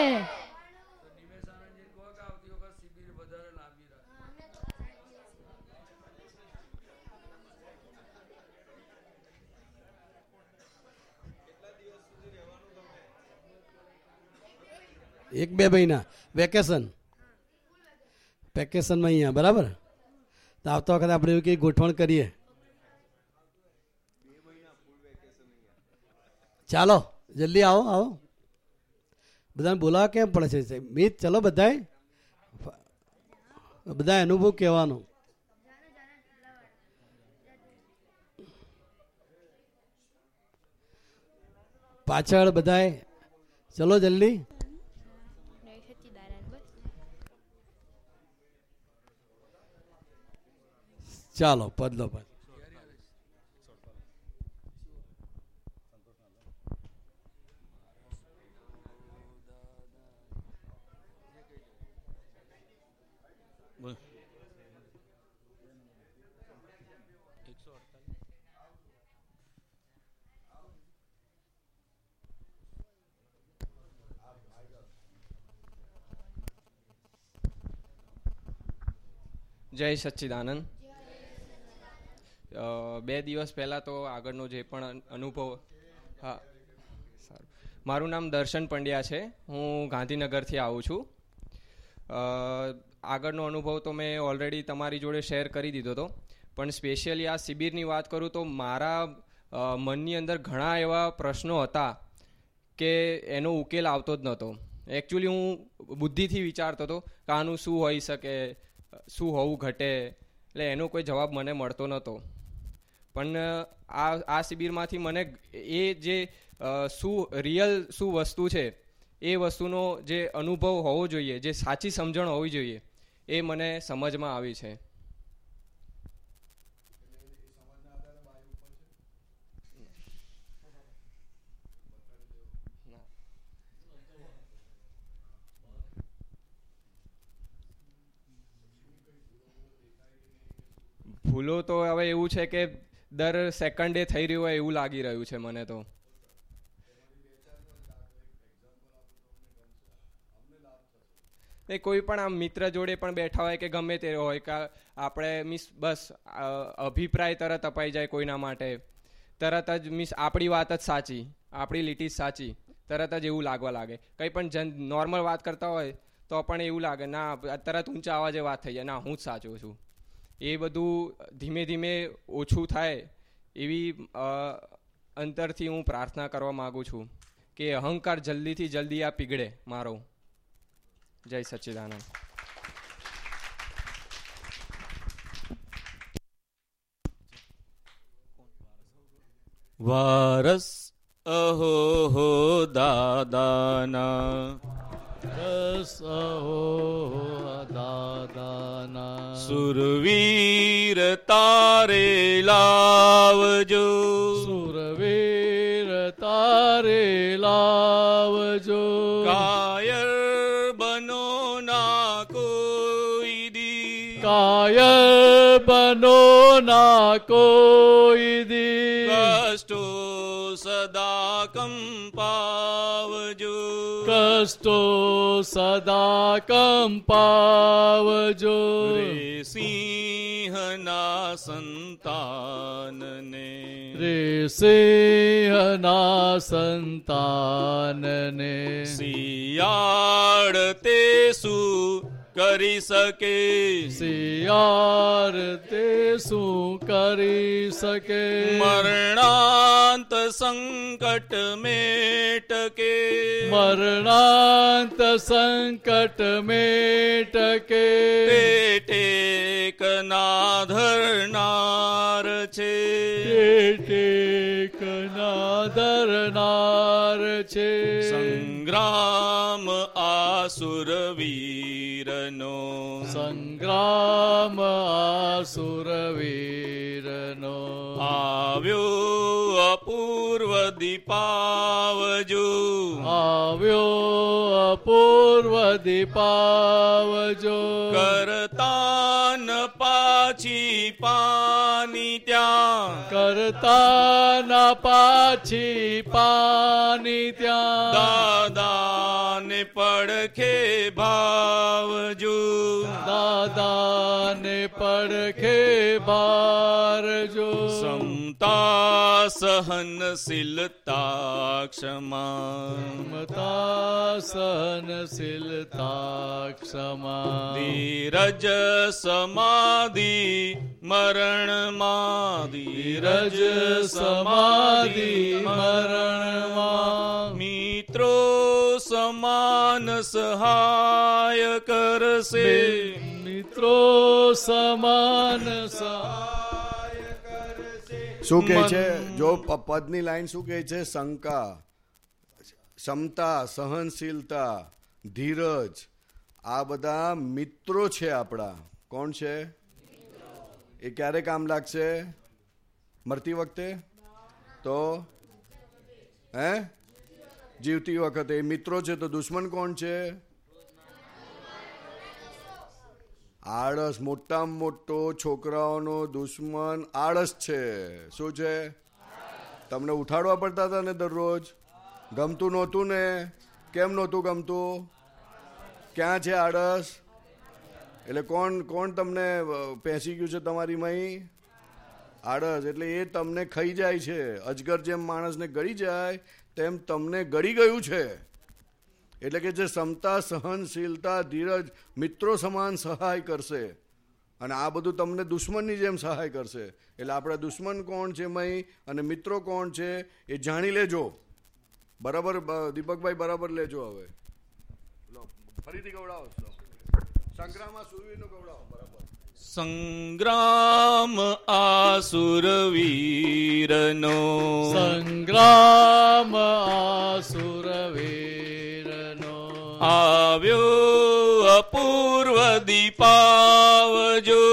એક બે મહિના. વેકેશન વેકેશનમાં અહીંયા, બરાબર? તો આવતા વખતે આપણે એવું કંઈ ગોઠવણ કરીએ. ચાલો જલ્દી આવો આવો બધાને બોલાવા કેમ પડે છે મિત ચલો બધાએ બધા અનુભવ કહેવાનો પાછળ બધાએ ચલો જલ્દી ચાલો પદલો પદ જય સચ્ચિદાનંદ. બે દિવસ પહેલાં તો આગળનો જે પણ અનુભવ, હા, સારું. મારું નામ દર્શન પંડ્યા છે. હું ગાંધીનગરથી આવું છું. આગળનો અનુભવ તો મેં ઓલરેડી તમારી જોડે શેર કરી દીધો હતો પણ સ્પેશિયલી આ શિબિરની વાત કરું તો મારા મનની અંદર ઘણા એવા પ્રશ્નો હતા કે એનો ઉકેલ આવતો જ નહોતો. એકચ્યુઅલી હું બુદ્ધિથી વિચારતો હતો કે આનું શું હોઈ શકે શું હોવું ઘટે, એટલે એનો કોઈ જવાબ મને મળતો નહોતો પણ આ આ શિબિરમાંથી મને એ જે શું રિયલ શું વસ્તુ છે, એ વસ્તુનો જે અનુભવ હોવો જોઈએ, જે સાચી સમજણ હોવી જોઈએ, એ મને સમજમાં આવી છે. ભૂલો તો હવે એવું છે કે દર સેકન્ડે થઈ રહ્યું હોય એવું લાગી રહ્યું છે મને તો. એ કોઈ પણ આમ મિત્ર જોડે પણ બેઠા હોય કે ગમે તે હોય કે આપણે મીન્સ બસ અભિપ્રાય તરત અપાઈ જાય કોઈના માટે. તરત જ મીન્સ આપણી વાત જ સાચી, આપણી લીટી સાચી, તરત જ એવું લાગવા લાગે. કંઈ પણ જન નોર્મલ વાત કરતા હોય તો પણ એવું લાગે, ના, તરત ઊંચા અવાજે વાત થઈ જાય, ના, હું જ સાચું છું. એ બધું ધીમે ધીમે ઓછું થાય એવી અંતરથી હું પ્રાર્થના કરવા માગું છું કે અહંકાર જલ્દીથી જલ્દી આ પીગળે મારો. જય સચ્ચિદાનંદ. વારસ અહો દાદાના. રસહો દાદાના સુરવીર તારે લાવજો સુરવીર તારે લાવજો કાયર બનો ના કોઈ દી કાયર બનો ના કોઈ દી કષ્ટો સદા કંપા કષ્ટો સદા કંપાવજો રે સિંહના સંતાનને રે સિંહના સંતાનને શિયાળ તે શું કરી શકે? શિયાર તે શું કરી શકે? મરણાંત સંકટ મેટકે. મરણાંત સંકટ મેટકે. પેટે કના ધરનાર છે. ટેકના ધરનાર છે. સંગ્રામ આસુરવી સંગ્રામ સુરવીરનો આવ્યો અપૂર્વ દીપાવજો આવ્યો અપૂર્વ દીપાવજો કરતાન પાછી પાની ત્યાં કરતા ન પાછી પાની ત્યાં દાદાને પડખે ભાવજો के बार जो। समता सहनशीलता क्षमा क्षमता सहनशीलता क्षमा धीरज समाधि मरण मरणमाधि रज समाधि मरण मित्रो समान सहायकर से। મિત્રો સમાન શું કહે છે? જો પદની લાઈન શું કહે છે? શંકા ક્ષમતા સહનશીલતા ધીરજ આ બધા મિત્રો છે આપણા. કોણ છે? એ ક્યારે કામ લાગશે? મરતી વખતે? તો? હે? જીવતી વખતે. મિત્રો છે તો દુશ્મન કોણ છે? આળસ મોટામાં મોટો, છોકરાઓનો દુશ્મન આળસ છે. શું છે? તમને ઉઠાડવા પડતા હતા ને દરરોજ? ગમતું નહોતું ને? કેમ નહોતું ગમતું? ક્યાં છે આળસ? એટલે કોણ કોણ તમને પેસી ગયું છે તમારી મહી? આળસ, એટલે એ તમને ખાઈ જાય છે. અજગર જેમ માણસને ગળી જાય, તેમ તમને ગળી ગયું છે. એટલે કે જે ક્ષમતા સહનશીલતા ધીરજ મિત્રો સમાન સહાય કરશે. અને આ બધું તમને દુશ્મનની જેમ સહાય કરશે. એટલે આપણા દુશ્મન કોણ છે મય અને મિત્રો કોણ છે એ જાણી લેજો. બરાબર દીપકભાઈ બરાબર લેજો હવે. ફરીથી ગવડાવો સંગ્રામમાં સુરવીરનું ગવડાવો બરાબર. સંગ્રામ આસુરવીરનો. સંગ્રામ આસુર આવ્યો અપૂર્વ દીપાવજો.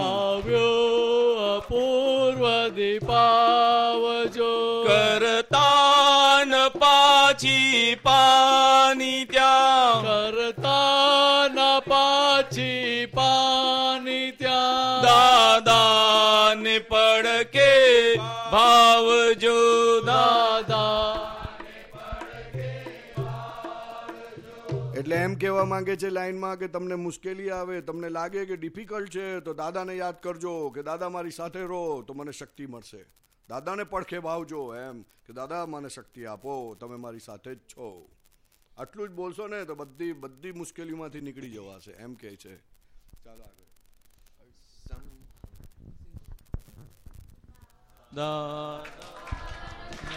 આવ્યો અપૂર્વ દીપાવજો. કરતાન પાછી પાની ત્યાં. કરતાન પાછી પાની ત્યાં. દાદાને પડકે ભાવજો. દાદા એટલે એમ કહેવા માંગે છે લાઈનમાં કે તમને મુશ્કેલી આવે, તમને લાગે કે ડિફિકલ્ટ છે, તો દાદાને યાદ કરજો કે દાદા મારી સાથે રહો તો મને શક્તિ મળશે. દાદાને પડખે ભાવજો એમ કે દાદા મને શક્તિ આપો, તમે મારી સાથે જ છો. આટલું જ બોલશો ને તો બધી બધી મુશ્કેલીમાંથી નીકળી જવાશે, એમ કહે છે. ચાલો આગળ.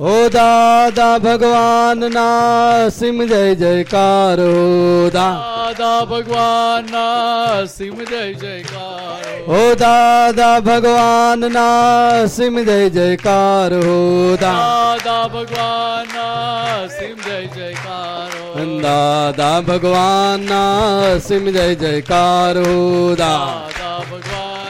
ઓ દાદા ભગવાનના સિમ જય જયકાર હો દાદા ભગવાનના સિમ જય જયકાર. હો દાદા ભગવાનના સિમ જય જયકાર હો દાદા ભગવાનના સિમ જય જયકાર. દાદા ભગવાનના સિમ જય જયકાર હો દાદા જય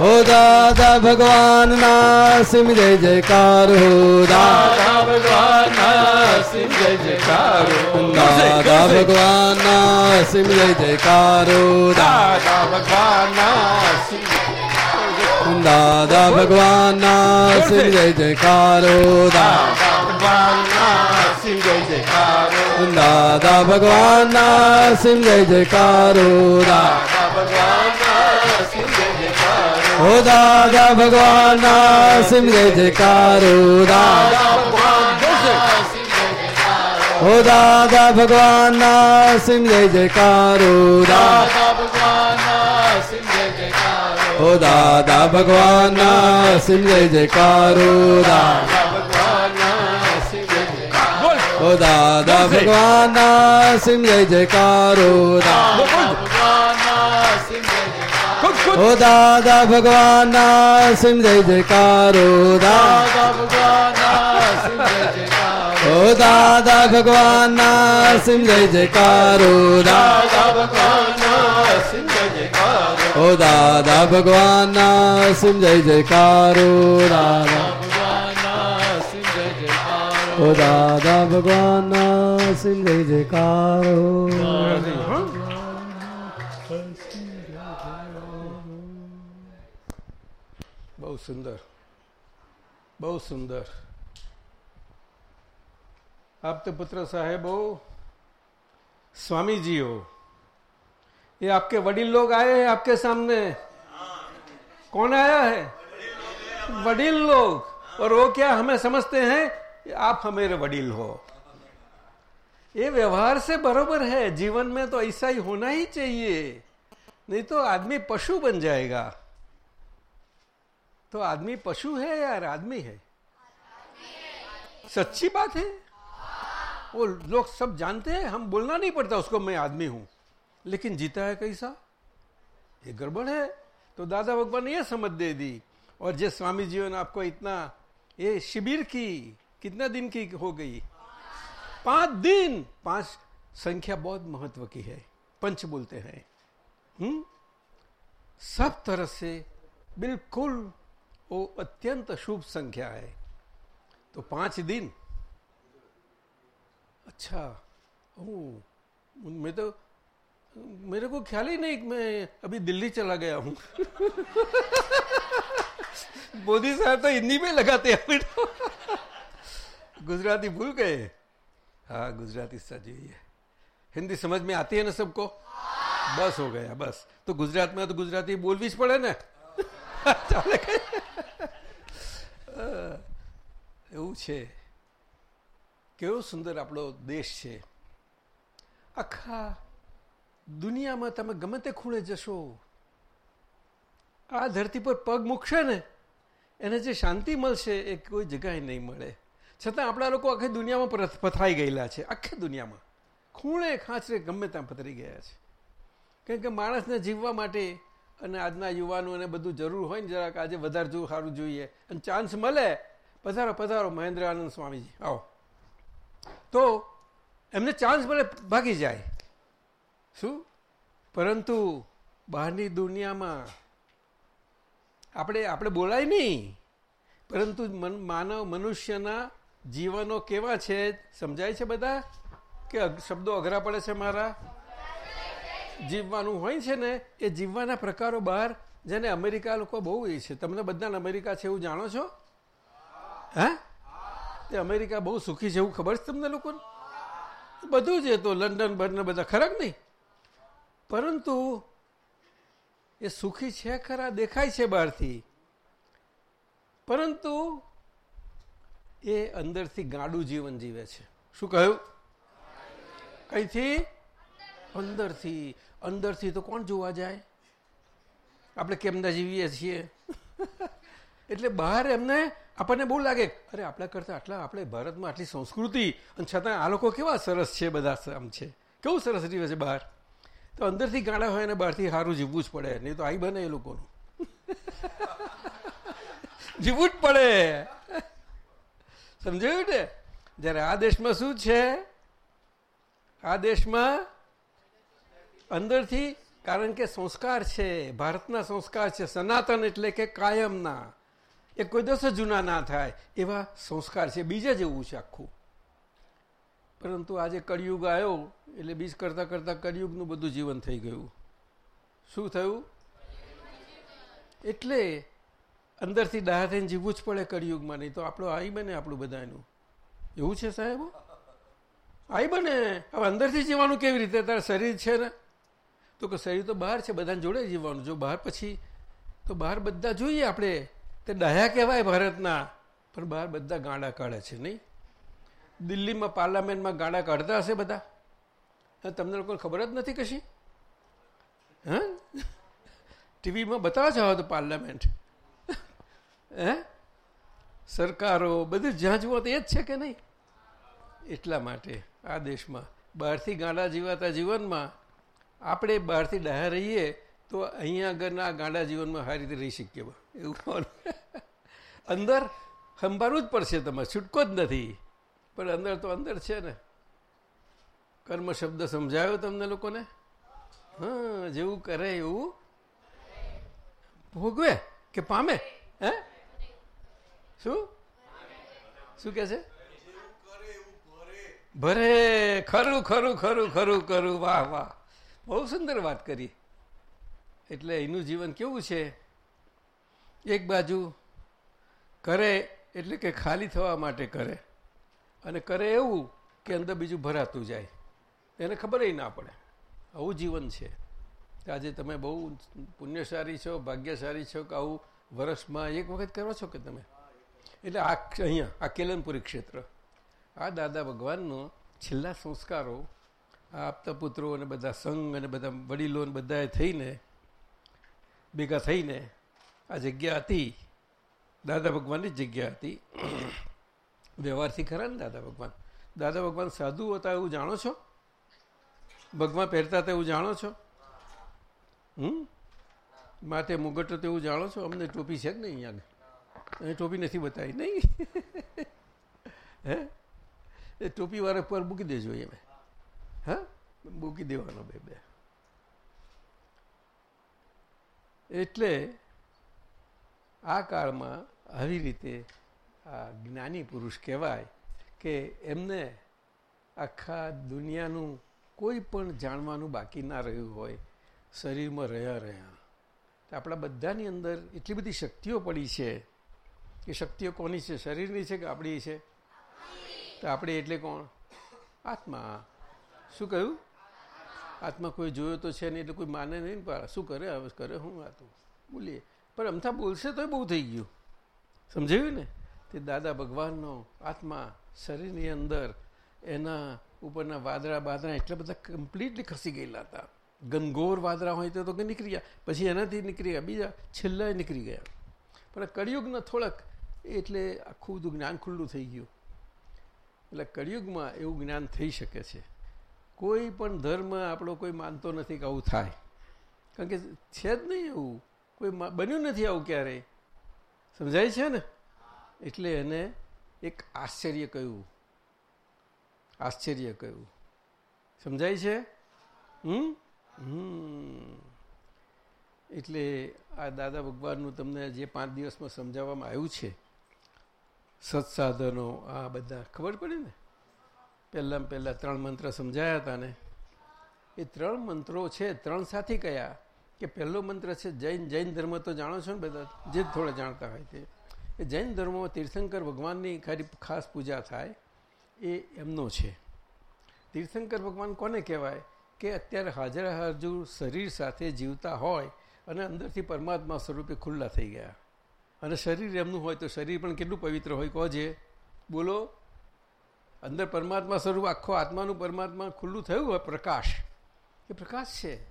હો દાદા ભગવાન ના સિમ જય જયકાર હો દાદા ભગવાનના સિમ જય જયકાર દાદા ભગવાન ના સિમ જય જયકાર દાદા ભગવાન ભગવાનના અસીમ દાદા ભગવાનના અસીમ જય જયકારો દાદા ભગવાન ના સિંહ જય જયકારો દાદા ભગવાન ના સિંહ જય જયકારો દાદા જય જયકાર હો હો દાદા ભગવાનના અસીમ हो જયકાર હો દા હો દાદા ભગવાનના અસીમ જય જયકાર હો દા દાદા ભગવાનના અસીમ જય જયકાર હો હો દાદા ભગવાનના અસીમ જય જયકાર, દાદા ભગવાનના અસીમ જય જયકાર. હો દાદા ભગવાનના અસીમ જય જયકારો હો દા હો દાદા ભગવાનના અસીમ જય જયકાર, દાદા હો દાદા ભગવાનના અસીમ જય જયકાર. बहुत सुंदर बहुत सुंदर। आप तो पुत्र हो, स्वामी जी हो। ये आपके वडिल लोग आए हैं आपके सामने। कौन आया है? वडिल लोग। और वो क्या हमें समझते हैं? आप हमारे वडिल हो। ये व्यवहार से बरोबर है, जीवन में तो ऐसा ही होना ही चाहिए। नहीं तो आदमी पशु बन जाएगा। तो आदमी पशु है यार आदमी है? सच्ची बात है। वो लोग सब जानते हैं, हम बोलना नहीं पड़ता उसको, मैं आदमी हूँ। लेकिन जीता है कैसा? ये गड़बड़ है। तो दादा भगवान ने यह समझ दे दी। और जिस स्वामी जी ने आपको इतना, ये शिविर की, कितना दिन की हो गई? पाँच दिन। पाँच संख्या बहुत महत्व की है। पंच बोलते हैं। हम्म? सब तरह से बिल्कुल वो अत्यंत शुभ संख्या है। तो पाँच दिन। अच्छा ओ मैं तो मेरे को ख्याल ही नहीं मैं अभी दिल्ली चला गया हूँ। मोदी साहब तो हिंदी में लगाते हैं तो। गुजराती भूल गए। हाँ गुजराती सच यही है हिंदी समझ में आती है ना सबको? बस हो गया, बस। तो गुजरात में तो गुजराती बोल भी पड़े ना। એવું છે. કેવો સુંદર આપણો દેશ છે. આખા દુનિયામાં તમે ગમે તે ખૂણે જશો, આ ધરતી પર પગ મૂકશે ને, એને જે શાંતિ મળશે એ કોઈ જગ્યાએ નહીં મળે. છતાં આપણા લોકો આખી દુનિયામાં પથરાઈ ગયેલા છે, આખી દુનિયામાં. ખૂણે ખાંચરે ગમે ત્યાં પથરી ગયા છે. કેમ કે માણસને જીવવા માટે અને આજના યુવાનોને બધું જરૂર હોય ને જરાક આજે વધારે જોવું સારું જોઈએ. અને ચાન્સ મળે, પધારો પધારો મહેન્દ્ર આનંદ સ્વામીજી. આવો. તો એમને ચાન્સ મળે ભાગી જાય. શું? પરંતુ બહારની દુનિયામાં આપણે આપણે બોલાય નહીં. પરંતુ મન, માનવ મનુષ્યના જીવનો કેવા છે, સમજાય છે બધા? કે શબ્દો અઘરા પડે છે મારા? જીવવાનું હોય છે ને, એ જીવવાના પ્રકારો બહાર, જેને અમેરિકા લોકો બહુ એ છે. તમને બધાને અમેરિકા છે એવું જાણો છો? હા? તે અમેરિકા બહુ સુખી છે એવું ખબર છે તમને લોકોને? બધું જ તો લંડન, બર્ન બધા, ખરા નહીં? પરંતુ એ સુખી છે ખરા, દેખાય છે બહારથી. પરંતુ એ અંદરથી ગાડું જીવન જીવે છે. શું કહ્યું? કઈથી? અંદરથી. અંદરથી તો કોણ જોવા જાય? આપણે કેમના જીવીએ છીએ? એટલે બહાર એમને આપણને બહુ લાગે, અરે, આપણા કરતાં આટલા, આપણે ભારતમાં આટલી સંસ્કૃતિ, અને છતાં આ લોકો કેવા સરસ છે બધા આમ છે. કેવું સરસ જીવે છે બહાર? તો અંદરથી ગાળા હોય અને બહારથી સારું જીવવું જ પડે, નહીં તો આઈ બને એ લોકોનું. જીવવું જ પડે. સમજાયું ને? જ્યારે આ દેશમાં શું છે? આ દેશમાં અંદરથી, કારણ કે સંસ્કાર છે, ભારતના સંસ્કાર છે, સનાતન એટલે કે કાયમના. એ કોઈ દસ જૂના ના થાય, એવા સંસ્કાર છે. બીજા જેવું છે આખું. પરંતુ આજે કળિયુગ આવ્યો, એટલે બીજ કરતાં કરતાં કળિયુગનું બધું જીવન થઈ ગયું. શું થયું? એટલે અંદરથી ડાહ થઈને જીવવું જ પડે કળિયુગમાં, નહીં તો આપણું આઈ બને આપણું બધાનું. એવું છે સાહેબ? આઈ બને. હવે અંદરથી જીવવાનું કેવી રીતે? તારે શરીર છે ને? તો કે શરીર તો બહાર છે, બધાને જોડે જીવવાનું. જો બહાર પછી તો બહાર બધા જોઈએ આપણે. તે ડાયા કહેવાય ભારતના. પણ બહાર બધા ગાંડા કાઢે છે, નહીં? દિલ્હીમાં પાર્લામેન્ટમાં ગાંડા કાઢતા હશે બધા? તમને લોકોને ખબર જ નથી કશી? હા? ટીવીમાં બતાવો છો તો પાર્લામેન્ટ. હે? સરકારો બધું જ્યાં જુઓ તો એ જ છે કે નહીં? એટલા માટે આ દેશમાં બહારથી ગાંડા જીવાતા જીવનમાં આપણે બહારથી ડાયા રહીએ તો અહીંયા આગળના ગાંડા જીવનમાં સારી રીતે રહી શકીએ એવું અંદર સંભાળવું જ પડશે તમારે, છૂટકો જ નથી. પણ અંદર તો અંદર છે ને. કર્મ શબ્દ સમજાયો તમને લોકોને? હા, જેવું કરે એવું. ભોગવે કે પામે? હે? શું? શું કે છે? ભરે, ખરું ખરું ખરું ખરું ખરું. વાહ વાહ. બહુ સુંદર વાત કરી. એટલે એનું જીવન કેવું છે? એક બાજુ કરે એટલે કે ખાલી થવા માટે કરે. અને કરે એવું કે અંદર બીજું ભરાતું જાય. એને ખબર ના પડે. આવું જીવન છે. આજે તમે બહુ પુણ્યશાળી છો, ભાગ્યશાળી છો કે આવું વર્ષમાં એક વખત કરો છો કે તમે? એટલે આ અહીંયા, આ કેલનપુરી ક્ષેત્ર. આ દાદા ભગવાનનો છેલ્લા સંસ્કારો આપતા પુત્રો અને બધા સંઘ અને બધા વડીલો અને બધાએ થઈને, ભેગા થઈને આ જગ્યા હતી. દાદા ભગવાનની જ જગ્યા હતી. વ્યવહારથી ખરા ને દાદા ભગવાન? દાદા ભગવાન સાધુ હતા એવું જાણો છો? ભગવાન પહેરતા હતા એવું જાણો છો? હમ? માથે મુગટ તો એવું જાણો છો? અમને ટોપી છે જ નહીં અહીંયા એ ટોપી નથી બતાવી, નહીં? હે? એ ટોપીવાળા પર મૂકી દેજો એમ. હા? મૂકી દેવાનો બે બે. એટલે આ કાળમાં આવી રીતે આ જ્ઞાની પુરુષ કહેવાય કે એમને આખા દુનિયાનું કોઈ પણ જાણવાનું બાકી ના રહ્યું હોય, શરીરમાં રહ્યા રહ્યા. આપણા બધાની અંદર એટલી બધી શક્તિઓ પડી છે એ શક્તિઓ કોની છે? શરીરની છે કે આપણી છે? તો આપણે એટલે કોણ? આત્મા. શું કહ્યું? આત્મા કોઈ જોયો તો છે નહીં એટલે કોઈ માને નહીં પણ શું કરે? હવે કરે હું આ તો બોલીએ. પણ અમથા બોલશે તો બહુ થઈ ગયું. સમજાયું ને? તે દાદા ભગવાનનો આત્મા શરીરની અંદર એના ઉપરના વાદળા બાદળા એટલા બધા કમ્પ્લીટલી ખસી ગયેલા હતા. ગનગોર વાદળા હોય તો કે નીકળી ગયા પછી એનાથી નીકળી ગયા બીજા છેલ્લા નીકળી ગયા. પણ કળિયુગના થોડાક એટલે આખું બધું જ્ઞાન ખુલ્લું થઈ ગયું. એટલે કળિયુગમાં એવું જ્ઞાન થઈ શકે છે. કોઈ પણ ધર્મ આપણો કોઈ માનતો નથી કે આવું થાય. કારણ કે છે જ નહીં એવું. કોઈ બન્યું નથી આવું ક્યારેય. સમજાય છે ને? એટલે એને એક આશ્ચર્ય કહ્યું. આશ્ચર્ય કહ્યું. સમજાય છે? હમ? હમ. એટલે આ દાદા ભગવાનનું તમને જે પાંચ દિવસમાં સમજાવવામાં આવ્યું છે, સત્સાધનો, આ બધા. ખબર પડે ને? પહેલાં પહેલાં ત્રણ મંત્ર સમજાયા હતા ને, એ ત્રણ મંત્રો છે, ત્રણ સાથી કયા? કે પહેલો મંત્ર છે, જૈન જૈન ધર્મ તો જાણો છો ને બધા, જે થોડા જાણતા હોય તે. એ જૈન ધર્મમાં તીર્થંકર ભગવાનની ખાલી ખાસ પૂજા થાય, એ એમનો છે. તીર્થંકર ભગવાન કોને કહેવાય? કે અત્યારે હાજર હાજુ શરીર સાથે જીવતા હોય અને અંદરથી પરમાત્મા સ્વરૂપે ખુલ્લા થઈ ગયા. અને શરીર એમનું હોય તો શરીર પણ કેટલું પવિત્ર હોય, કહો જે. બોલો. અંદર પરમાત્મા સ્વરૂપ, આખો આત્માનું પરમાત્મા ખુલ્લું થયું હોય, પ્રકાશ. એ પ્રકાશ છે.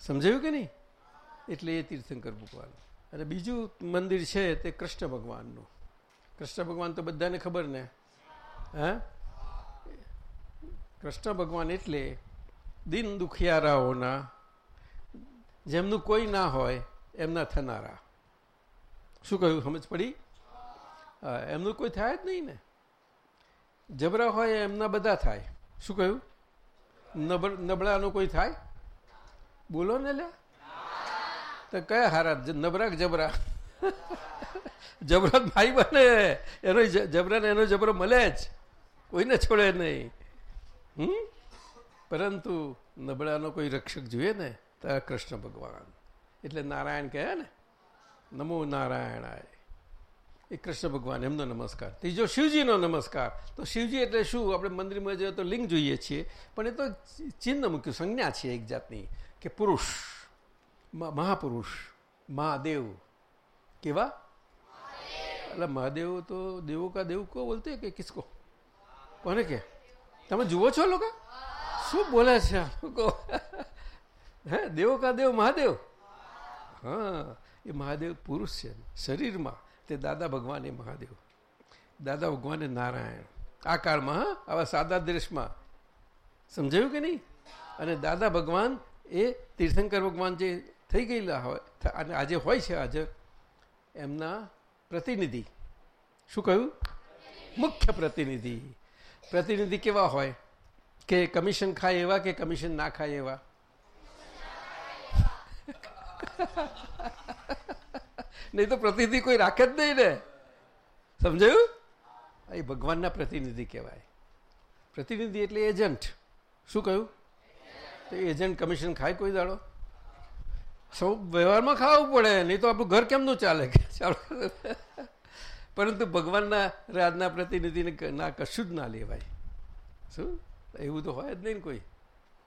સમજાયું કે નહીં? એટલે એ તીર્થંકર ભગવાન. અને બીજું મંદિર છે તે કૃષ્ણ ભગવાનનું. કૃષ્ણ ભગવાન તો બધાને ખબર ને? હા? કૃષ્ણ ભગવાન એટલે દિન દુખિયારાઓના, જેમનું કોઈ ના હોય, એમના થનારા. શું કહ્યું? સમજ પડી? એમનું કોઈ થાય જ નહીં ને. જબરા હોય એમના બધા થાય. શું કહ્યું? નબળાનું કોઈ થાય? બોલો ને લે. તો કયા હારા? નબરા કે જબરા? જબરા ભાઈ બને. એનો જબરાને એનો જબરો મળે જ. કોઈને છોડે નહીં. હમ? પરંતુ નબળાનો કોઈ રક્ષક જોઈએ ને, તો કૃષ્ણ ભગવાન. એટલે નારાયણ કહે ને, નમો નારાયણાય. એ કૃષ્ણ ભગવાન એમનો નમસ્કાર. ત્રીજો શિવજીનો નમસ્કાર. તો શિવજી એટલે શું? આપણે મંદિરમાં જઈએ તો લિંગ જોઈએ છીએ. પણ એ તો ચિહ્ન મૂક્યું સંજ્ઞા છે એક જાતની કે પુરુષ મહાપુરુષ મહાદેવ. કેવા? એટલે મહાદેવ તો દેવો કા દેવ કો બોલતે કે કિસકો? કોને કે? તમે જુઓ છો લોકો? શું બોલે છે લોકો? હે દેવો કા દેવ મહાદેવ? હા એ મહાદેવ પુરુષ છે શરીરમાં. તે દાદા ભગવાન મહાદેવ. દાદા ભગવાન નારાયણ. આ કાળમાં આવા સાદા દ્રેશમાં સમજાયું કે નહીં? અને દાદા ભગવાન એ તીર્થંકર ભગવાન જે થઈ ગયેલા હોય અને આજે હોય છે હાજર એમના પ્રતિનિધિ. શું કહ્યું? મુખ્ય પ્રતિનિધિ. પ્રતિનિધિ કેવા હોય? કે કમિશન ખાય એવા કે કમિશન ના ખાય એવા? નહીં તો પ્રતિનિધિ કોઈ રાખે જ નહીં ને. સમજાયું? એ ભગવાનના પ્રતિનિધિ કહેવાય. પ્રતિનિધિ એટલે એજન્ટ. શું કહ્યું? તો એજન્ટ કમિશન ખાય કોઈ દાડો? સૌ વ્યવહારમાં ખાવું પડે, નહીં તો આપણું ઘર કેમનું ચાલે? ચાલો. પરંતુ ભગવાનના રાજના પ્રતિનિધિને ના, કશું જ ના લેવાય. શું? એવું તો હોય જ નહીં કોઈ.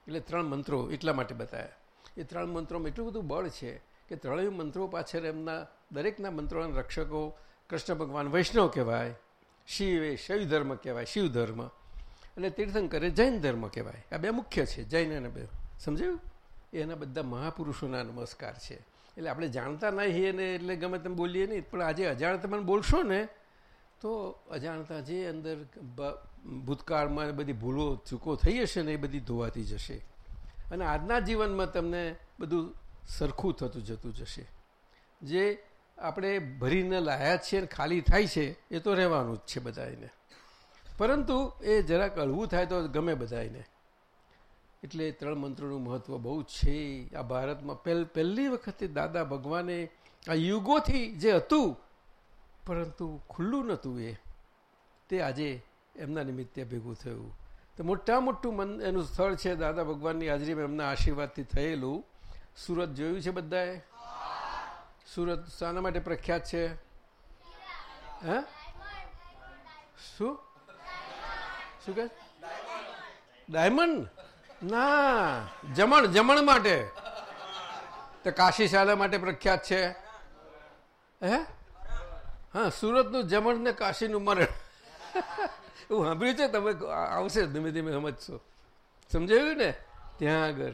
એટલે ત્રણ મંત્રો એટલા માટે બતાવ્યા. એ ત્રણ મંત્રોમાં એટલું બધું બળ છે કે ત્રણેય મંત્રો પાછળ એમના દરેકના મંત્રોના રક્ષકો કૃષ્ણ ભગવાન વૈષ્ણવ કહેવાય, શિવ એ શૈવ ધર્મ કહેવાય, શિવ ધર્મ અને તીર્થંકરે જૈન ધર્મ કહેવાય. આ બે મુખ્ય છે, જૈન અને બે. સમજાયું? એના બધા મહાપુરુષોના નમસ્કાર છે. એટલે આપણે જાણતા નહીં એને એટલે ગમે તેમ બોલીએ નહીં, પણ આજે અજાણતા મને બોલશો ને, તો અજાણતા જે અંદર ભૂતકાળમાં બધી ભૂલો, ચૂકો થઈ હશે ને એ બધી ધોવાતી જશે. અને આજના જીવનમાં તમને બધું સરખું થતું જતું જશે. જે આપણે ભરીને લાયા છીએ ખાલી થાય છે, એ તો રહેવાનું જ છે બધાને પરંતુ એ જરાક હળવું થાય તો ગમે બધાને એટલે ત્રણ મંત્રોનું મહત્વ બહુ છે. આ ભારતમાં પહેલ, પહેલી વખતે દાદા ભગવાને આ યુગોથી જે હતું, પરંતુ ખુલ્લું નહોતું એ. તે આજે એમના નિમિત્તે ભેગું થયું. તો મોટા મોટું મન, એનું સ્થળ છે દાદા ભગવાનની હાજરીમાં એમના આશીર્વાદથી થયેલું. સુરત જોયું છે બધાએ? સુરત શાના માટે પ્રખ્યાત છે? હે? શું? શું કે ડાયમંડ? ના, જમણ જમણ માટે. તો કાશી શાના માટે પ્રખ્યાત છે. હે? હા, સુરતનું જમણ ને કાશીનું મરણ. એવું સાંભળ્યું છે? તમે આવશે ધીમે ધીમે, સમજશો. સમજાયું ને? ત્યાં આગળ.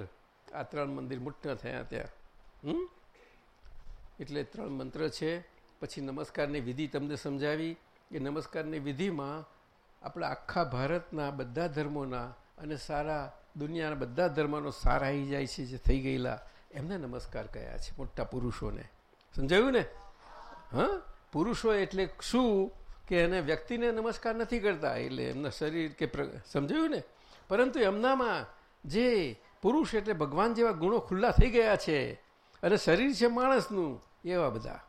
આ ત્રણ મંદિર મોટા થયા ત્યાં. એટલે ત્રણ મંત્ર છે. પછી નમસ્કારની વિધિ તમને સમજાવી એ નમસ્કારની વિધિમાં આપણા આખા ભારતના બધા ધર્મોના અને સારા દુનિયાના બધા ધર્મનો સારા આવી જાય છે જે થઈ ગયેલા, એમને નમસ્કાર કયા છે મોટા પુરુષોને. સમજાયું ને? હા? પુરુષો એટલે શું? કે એને વ્યક્તિને નમસ્કાર નથી કરતા, એટલે એમના શરીર કે સમજાયું ને? પરંતુ એમનામાં જે પુરુષ એટલે ભગવાન જેવા ગુણો ખુલ્લા થઈ ગયા છે અને શરીર છે માણસનું, એવા બધા.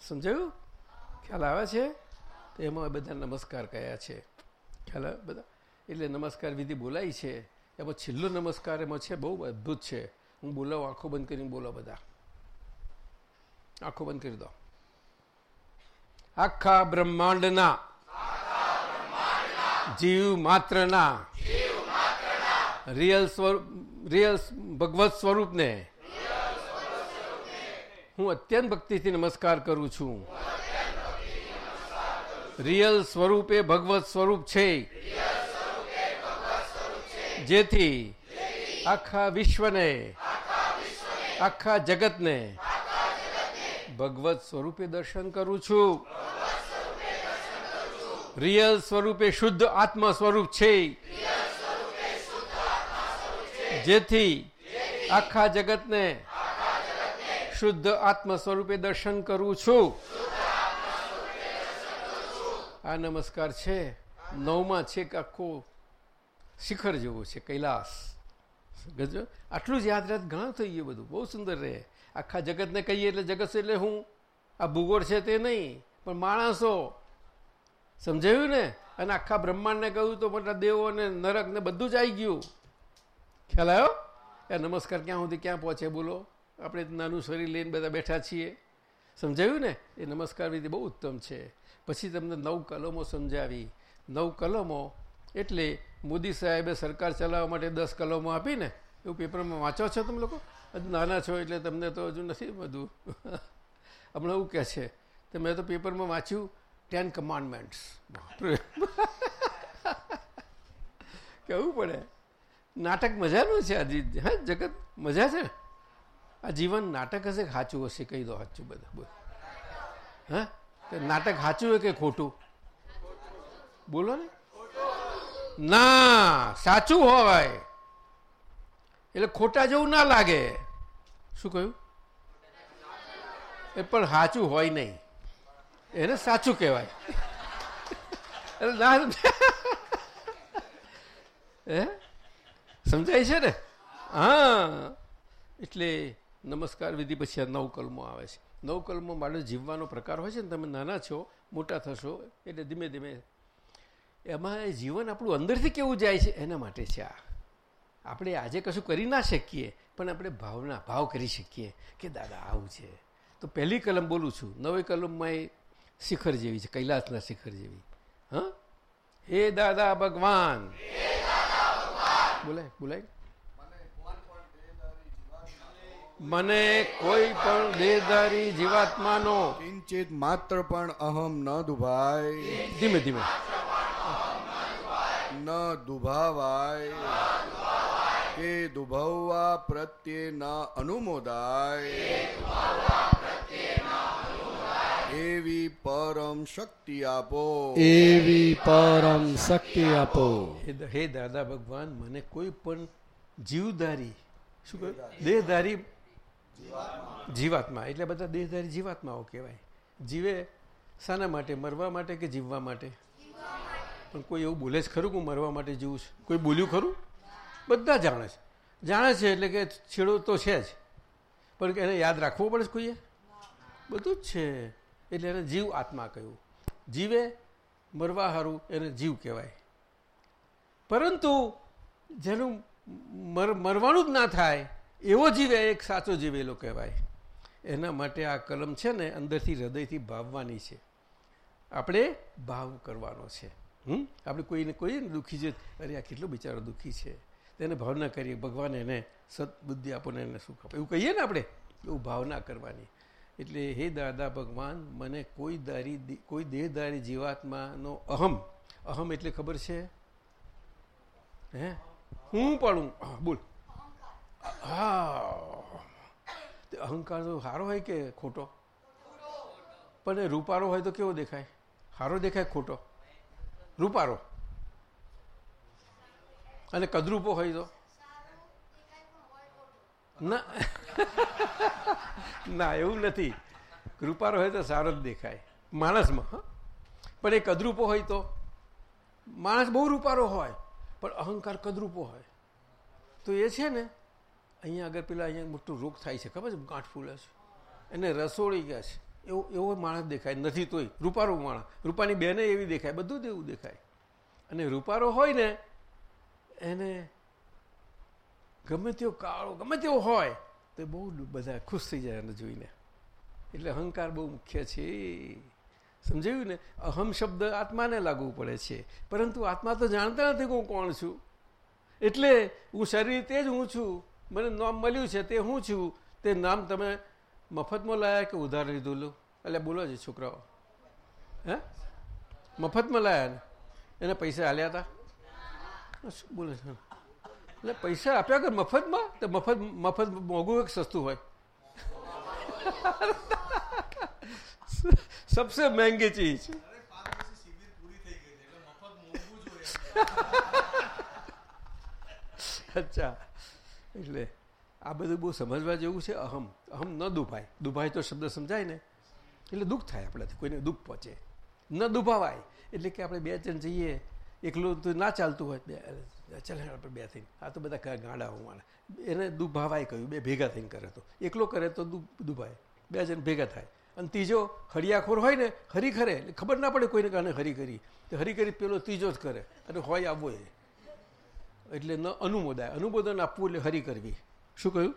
સમજાયું? ખ્યાલ આવે છે? તો એમાં બધા નમસ્કાર કયા છે? ખ્યાલ આવે બધા? એટલે નમસ્કાર વિધિ બોલાય છે. એમાં છેલ્લો નમસ્કાર એમાં છે, બહુ અદ્ભુત છે. હું બોલાવું, આંખો બંધ કરીને બોલો બધા. આંખો બંધ કરી દો. આખા બ્રહ્માંડના, જીવ માત્રના રિયલ સ્વરૂપ, રિયલ ભગવત સ્વરૂપને. હું અત્યંત ભક્તિથી નમસ્કાર કરું છું. રિયલ સ્વરૂપે ભગવત સ્વરૂપ છે. જેથી આખા વિશ્વને, આખા જગતને ભગવત સ્વરૂપે દર્શન કરું છું. રિયલ સ્વરૂપે શુદ્ધ આત્મ સ્વરૂપ છે. જેથી આખા જગતને શુદ્ધ આત્મ સ્વરૂપે દર્શન કરું છું. આ નમસ્કાર છે. નવમાં છે કે આખો શિખર જેવો છે, કૈલાસ. ગજો, આટલું જ યાદ રાત ઘણા થઈ ગયું બધું. બહુ સુંદર રહે. આખા જગતને કહીએ એટલે જગત એટલે હું. આ ભૂગોળ છે તે નહીં, પણ માણસો. સમજાયું ને? અને આખા બ્રહ્માંડને કહ્યું તો મોટા દેવો ને નરક ને બધું જ આવી ગયું. ખ્યાલ આવ્યો? એ નમસ્કાર ક્યાં સુધી ક્યાં પહોંચે બોલો. આપણે નાનું શરીર લઈને બધા બેઠા છીએ. સમજાયું ને? એ નમસ્કાર વિધિ બહુ ઉત્તમ છે. પછી તમને નવ કલમો સમજાવી. નવ કલમો એટલે મોદી સાહેબે સરકાર ચલાવવા માટે દસ કલમો આપીને એવું પેપરમાં વાંચો છો તમે લોકો? હજુ નાના છો એટલે તમને તો હજુ નથી બધું. હમણાં એવું કહે છે. તો મેં તો પેપરમાં વાંચ્યું ટેન કમાન્ડમેન્ટ્સ કહેવું પડે? નાટક મજાનું છે આ હા, જગત મજા છે? આ જીવન નાટક હશે સાચું હશે? કહી દો સાચું બધા. બોલ. હા? નાટક સાચું હોય કે ખોટું? બોલો ને. ના, સાચું હોય. એટલે ખોટા જેવું ના લાગે. શું કહ્યું? એ પણ સાચું હોય નહીં. એને સાચું કહેવાય. એટલે ના હે? સમજાય છે ને? હા. એટલે નમસ્કાર વિધિ પછી આ નવ કલમો આવે છે. નવ કલમો માટે જીવવાનો પ્રકાર હોય છે ને, તમે નાના છો, મોટા થશો, એટલે ધીમે ધીમે એમાં જીવન આપણું અંદરથી કેવું જાય છે, એના માટે છે આ. આપણે આજે કશું કરી ના શકીએ, પણ આપણે ભાવના, ભાવ કરી શકીએ કે દાદા આવું છે. તો પહેલી કલમ બોલું છું. નવી કલમમાં એ શિખર જેવી છે, કૈલાસના શિખર જેવી. હા? હે દાદા ભગવાન! બોલાય બોલાય. મને કોઈ પણ દેહધારી જીવાત્માનો. કિંચિત માત્ર પણ અહમ ન દુભાય. ધીમે ધીમે. ન દુભાવાય. કે દુભવવા પ્રત્યે ન અનુમોદાય. એવી પરમ શક્તિ આપો. એવી પરમ શક્તિ આપો. હે દાદા ભગવાન મને કોઈ પણ જીવધારી શું કહ્યું? દેહધારી જીવાત્મા એટલે બધા દેહધારી જીવાત્માઓ કહેવાય. જીવે શાના માટે મરવા માટે કે જીવવા માટે? પણ કોઈ એવું બોલે જ ખરું કે હું મરવા માટે જીવું છું? કોઈ બોલ્યું ખરું? બધા જાણે છે. જાણે છે એટલે કે છેડો તો છે જ. પણ એને યાદ રાખવો પડે છે કોઈએ? બધું જ છે. એટલે એને જીવ આત્મા કહ્યું. જીવે મરવા હારું એને જીવ કહેવાય. પરંતુ જેનું મરવાનું જ ના થાય, એવો જીવે, એક સાચો જીવેલો કહેવાય. એના માટે આ કલમ છે ને અંદરથી હૃદયથી ભાવવાની છે. આપણે ભાવ કરવાનો છે. હમ? આપણે કોઈને કોઈ દુઃખી છે અરે આ કેટલો બિચારો દુઃખી છે. તેને ભાવના કરીએ, ભગવાન એને સદબુદ્ધિ આપો ને એને સુખ આપો. એવું કહીએ ને આપણે, એવું ભાવના કરવાની. એટલે હે દાદા ભગવાન, મને કોઈ દારી કોઈ દેહદારી જીવાત્માનો અહમ અહમ એટલે ખબર છે? હે? હું પડું બોલ. હા. અહંકાર તો સારો હોય કે ખોટો? પણ રૂપારો હોય તો કેવો દેખાય? સારો દેખાય ખોટો? રૂપારો અને કદરૂપો હોય તો? ના. ના, એવું નથી. રૂપારો હોય તો સારો જ દેખાય. માણસમાં પણ એ કદરૂપો હોય તો? માણસ બહુ રૂપારો હોય, પણ અહંકાર કદરૂપો હોય. તો એ છે ને, અહીંયા આગળ પેલા અહીંયા મોટું રોગ થાય છે, ખબર છે? ગાંઠ ફૂલે છે. એને રસોડી ગયા છે. એવો એવો માણસ દેખાય. નથી તોય. રૂપારો માણસ. રૂપાની બેને એવી દેખાય. બધું જ એવું દેખાય. અને રૂપારો હોય ને, એને ગમે તેવો કાળો, ગમે તેવો હોય, તો બહુ બધા ખુશ થઈ જાય એને જોઈને. એટલે અહંકાર બહુ મુખ્ય છે. સમજાયું ને? અહમ શબ્દ આત્માને લાગુ પડે છે. પરંતુ આત્મા તો જાણતા નથી હું કોણ છું. એટલે હું શરીર તે જ હું છું. મને નામ મળ્યું છે તે હું છું. તે નામ તમે મફતમાં લાયા કે ઉધાર લીધું એટલે બોલો છે છોકરાઓ. હે? મફતમાં લાયા ને? એને પૈસા હાલ્યા હતા શું બોલે છે એટલે પૈસા આપ્યા કર મફતમાં? તો મફત મફત મોંઘું એક સસ્તું હોય. સબસે મહેંગી ચીજ અચ્છા. એટલે આ બધું બહુ સમજવા જેવું છે. અહમ અહમ ન દુભાય. દુભાય તો શબ્દ સમજાય ને. એટલે દુઃખ થાય આપણાથી. કોઈને દુઃખ પહોંચે. ન દુભાવાય. એટલે કે આપણે બે જણ જઈએ, એકલું તો ના ચાલતું હોય. ચાલ આપણે બે થઈને આ તો બધા ગાંડા હું એને દુભાવાય કહ્યું, બે ભેગા થઈને કરે તો. એકલો કરે તો દુભાય. બે જણ ભેગા થાય. અને ત્રીજો હરિયાખોર હોય ને, હરી ખરે. એટલે ખબર ના પડે કોઈને કારણે હરી કરી. તો હરી કરી પેલો ત્રીજો જ કરે. અને હોય આવવો એ. એટલે ન અનુમોદાય. અનુમોદન આપવું એટલે હરી કરવી. શું કહ્યું?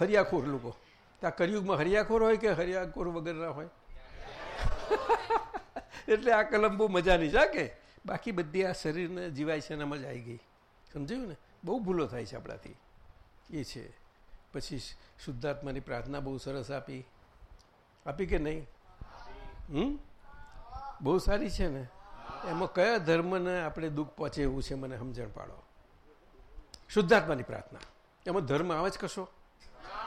હરિયાખોર લોકો. ત્યાં કરિયુગમાં હરિયાખોર હોય કે હરિયાખોર વગરના હોય? એટલે આ કલમ બહુ મજાની છે કે? બાકી બધી આ શરીરને જીવાય છે એના જ આવી ગઈ. સમજાયું ને? બહુ ભૂલો થાય છે આપણાથી. એ છે. પછી શુદ્ધાત્માની પ્રાર્થના બહુ સરસ આપી. આપી કે નહીં? હમ? બહુ સારી છે ને? એમાં કયા ધર્મને આપણે દુઃખ પહોંચે એવું છે મને સમજણ પાડો. શુદ્ધાત્માની પ્રાર્થના. એમાં ધર્મ આવે જ કશો?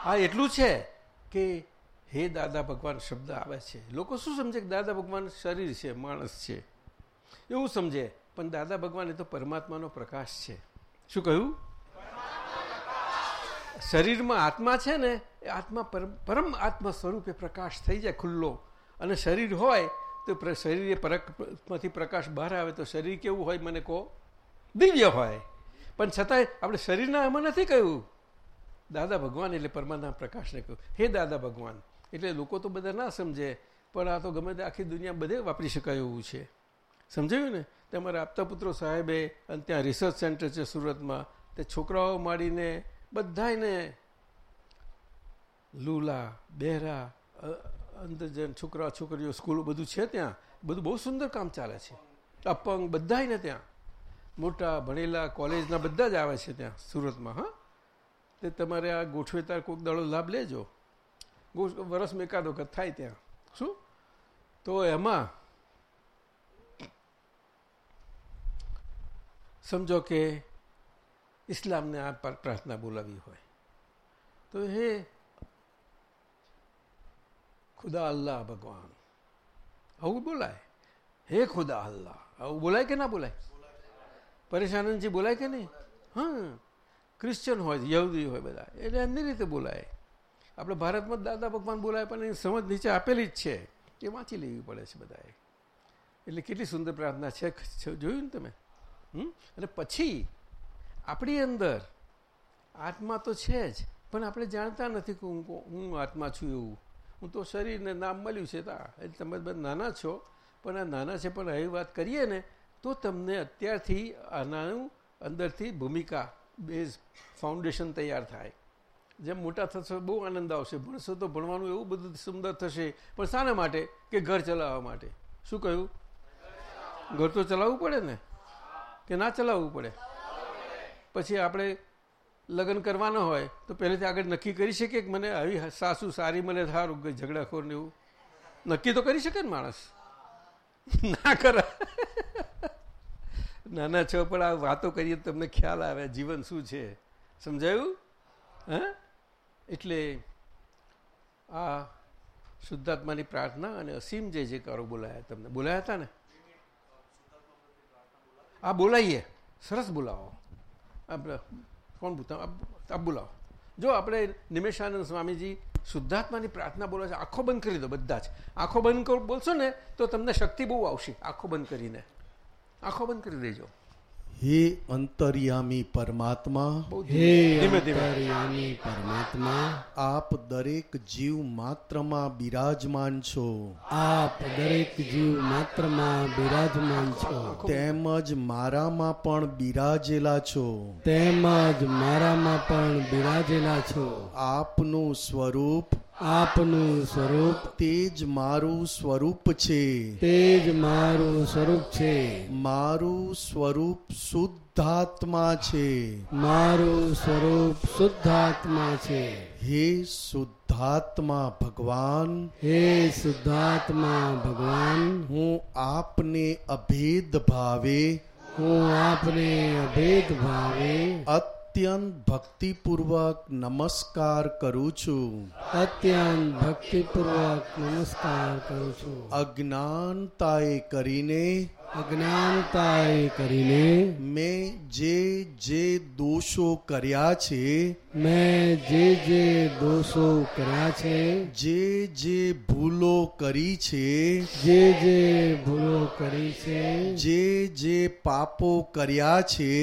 હા, એટલું છે કે હે દાદા ભગવાન શબ્દ આવે છે. લોકો શું સમજે કે દાદા ભગવાન શરીર છે, માણસ છે? એવું સમજે, પણ દાદા ભગવાન એ તો પરમાત્માનો પ્રકાશ છે. શું કહ્યું? શરીરમાં આત્મા છે ને, એ આત્મા પરમ આત્મા સ્વરૂપે પ્રકાશ થઈ જાય ખુલ્લો. અને શરીર હોય, તો શરીર પરકમાંથી પ્રકાશ બહાર આવે તો શરીર કેવું હોય મને કહો? દિવ્ય હોય. પણ છતાંય આપણે શરીરના એમાં નથી કહ્યું. દાદા ભગવાન એટલે પરમાત્મા પ્રકાશને કહ્યું. હે દાદા ભગવાન, એટલે લોકો તો બધા ના સમજે, પણ આ તો ગમે તે આખી દુનિયા બધે વાપરી શકાય એવું છે. સમજાયું ને? તમારા આપતા પુત્રો સાહેબે અને ત્યાં રિસર્ચ સેન્ટર છે સુરતમાં, તે છોકરાઓ માંડીને બધાને લૂલા, બહેરા અંધજન, છોકરા, છોકરીઓ, સ્કૂલો બધું છે ત્યાં? બધું બહુ સુંદર કામ ચાલે છે. અપંગ બધાને ત્યાં. મોટા ભણેલા કોલેજના બધા જ આવે છે ત્યાં, સુરતમાં, હા? તે તમારે આ ગોઠવેતાર કોઈક દાડો લાભ લેજો. વરસમાં એકાદ વખત થાય ત્યાં. શું? તો એમાં સમજો કે ઇસ્લામને આ પ્રાર્થના બોલાવી હોય. તો હે ખુદા અલ્લાહ ભગવાન. આવું બોલાય. હે ખુદા અલ્લાહ. આવું બોલાય કે ના બોલાય? પરેશાનંદજી બોલાય કે નહીં? હા. ક્રિશ્ચન હોય, યહૂદી હોય બધા. એટલે એમની રીતે બોલાય. આપણે ભારતમાં દાદા ભગવાન બોલાય પણ એની સમજ નીચે આપેલી જ છે. એ વાંચી લેવી પડે છે બધાએ. એટલે કેટલી સુંદર પ્રાર્થના છે જોયું ને તમે? અને પછી આપણી અંદર આત્મા તો છે જ, પણ આપણે જાણતા નથી કે હું હું આત્મા છું એવું. હું તો શરીરને નામ મળ્યું છે તા એટલે તમે બધા નાના છો, પણ આ નાના છે, પણ આવી વાત કરીએ ને, તો તમને અત્યારથી આનાનું અંદરથી ભૂમિકા, બેઝ ફાઉન્ડેશન તૈયાર થાય. જેમ મોટા થશો બહુ આનંદ આવશે, ભણશો તો ભણવાનું એવું બધું સુંદર થશે, પણ શાના માટે કે ઘર ચલાવવા માટે? શું કહ્યું? ઘર તો ચલાવવું પડે ને? કે ના ચલાવવું પડે. પછી આપણે લગ્ન કરવાના હોય, તો પહેલેથી આગળ નક્કી કરી શકીએ કે મને આવી સાસુ સારી, મને સારું ઝઘડાખોર ને એવું. નક્કી તો કરી શકે ને માણસ? ના કરે. નાના છો, પણ આ વાતો કરીએ તમને ખ્યાલ આવે, જીવન શું છે? સમજાયું? હા? એટલે આ શુદ્ધાત્માની પ્રાર્થના અને અસીમ જે જે કરો બોલાયા તમને. બોલાયા હતા ને? આ બોલાવીએ સરસ બોલાવો. કોણ પૂછતા આપ બોલાવો. જો આપણે નિમેશાનંદ સ્વામીજી શુદ્ધાત્માની પ્રાર્થના બોલો છે, આંખો બંધ કરી દો બધા જ. આંખો બંધ બોલશો ને, તો તમને શક્તિ બહુ આવશે. આંખો બંધ કરીને. આંખો બંધ કરી દેજો. હે અંતર્યામી પરમાત્મા હે. અંતર્યામી પરમાત્મા આપ દરેક જીવ માત્રમાં બિરાજમાન છો. આપ દરેક જીવ માત્રમાં બિરાજમાન છો. તેમજ મારામાં પણ બિરાજેલા છો. તેમજ મારામાં પણ બિરાજેલા છો. આપનું સ્વરૂપ આપનું સ્વરૂપ તેજ મારું સ્વરૂપ છે. તેજ મારું સ્વરૂપ છે. મારું સ્વરૂપ શુદ્ધાત્મા છે. મારું સ્વરૂપ શુદ્ધાત્મા છે. હે શુદ્ધાત્મા ભગવાન હે શુદ્ધાત્મા ભગવાન હું આપને અભેદ ભાવે હું આપને અભેદ ભાવે અત્યંત ભક્તિપૂર્વક નમસ્કાર કરું છું. અત્યંત ભક્તિપૂર્વક નમસ્કાર કરું છું. અજ્ઞાનતાએ કરીને અજ્ઞાનતાએ કરીને મેં જે જે દોષો કર્યા છે મેં જે જે દોષો કર્યા છે જે જે ભૂલો કરી છે જે જે ભૂલો કરી છે જે જે પાપો કર્યા છે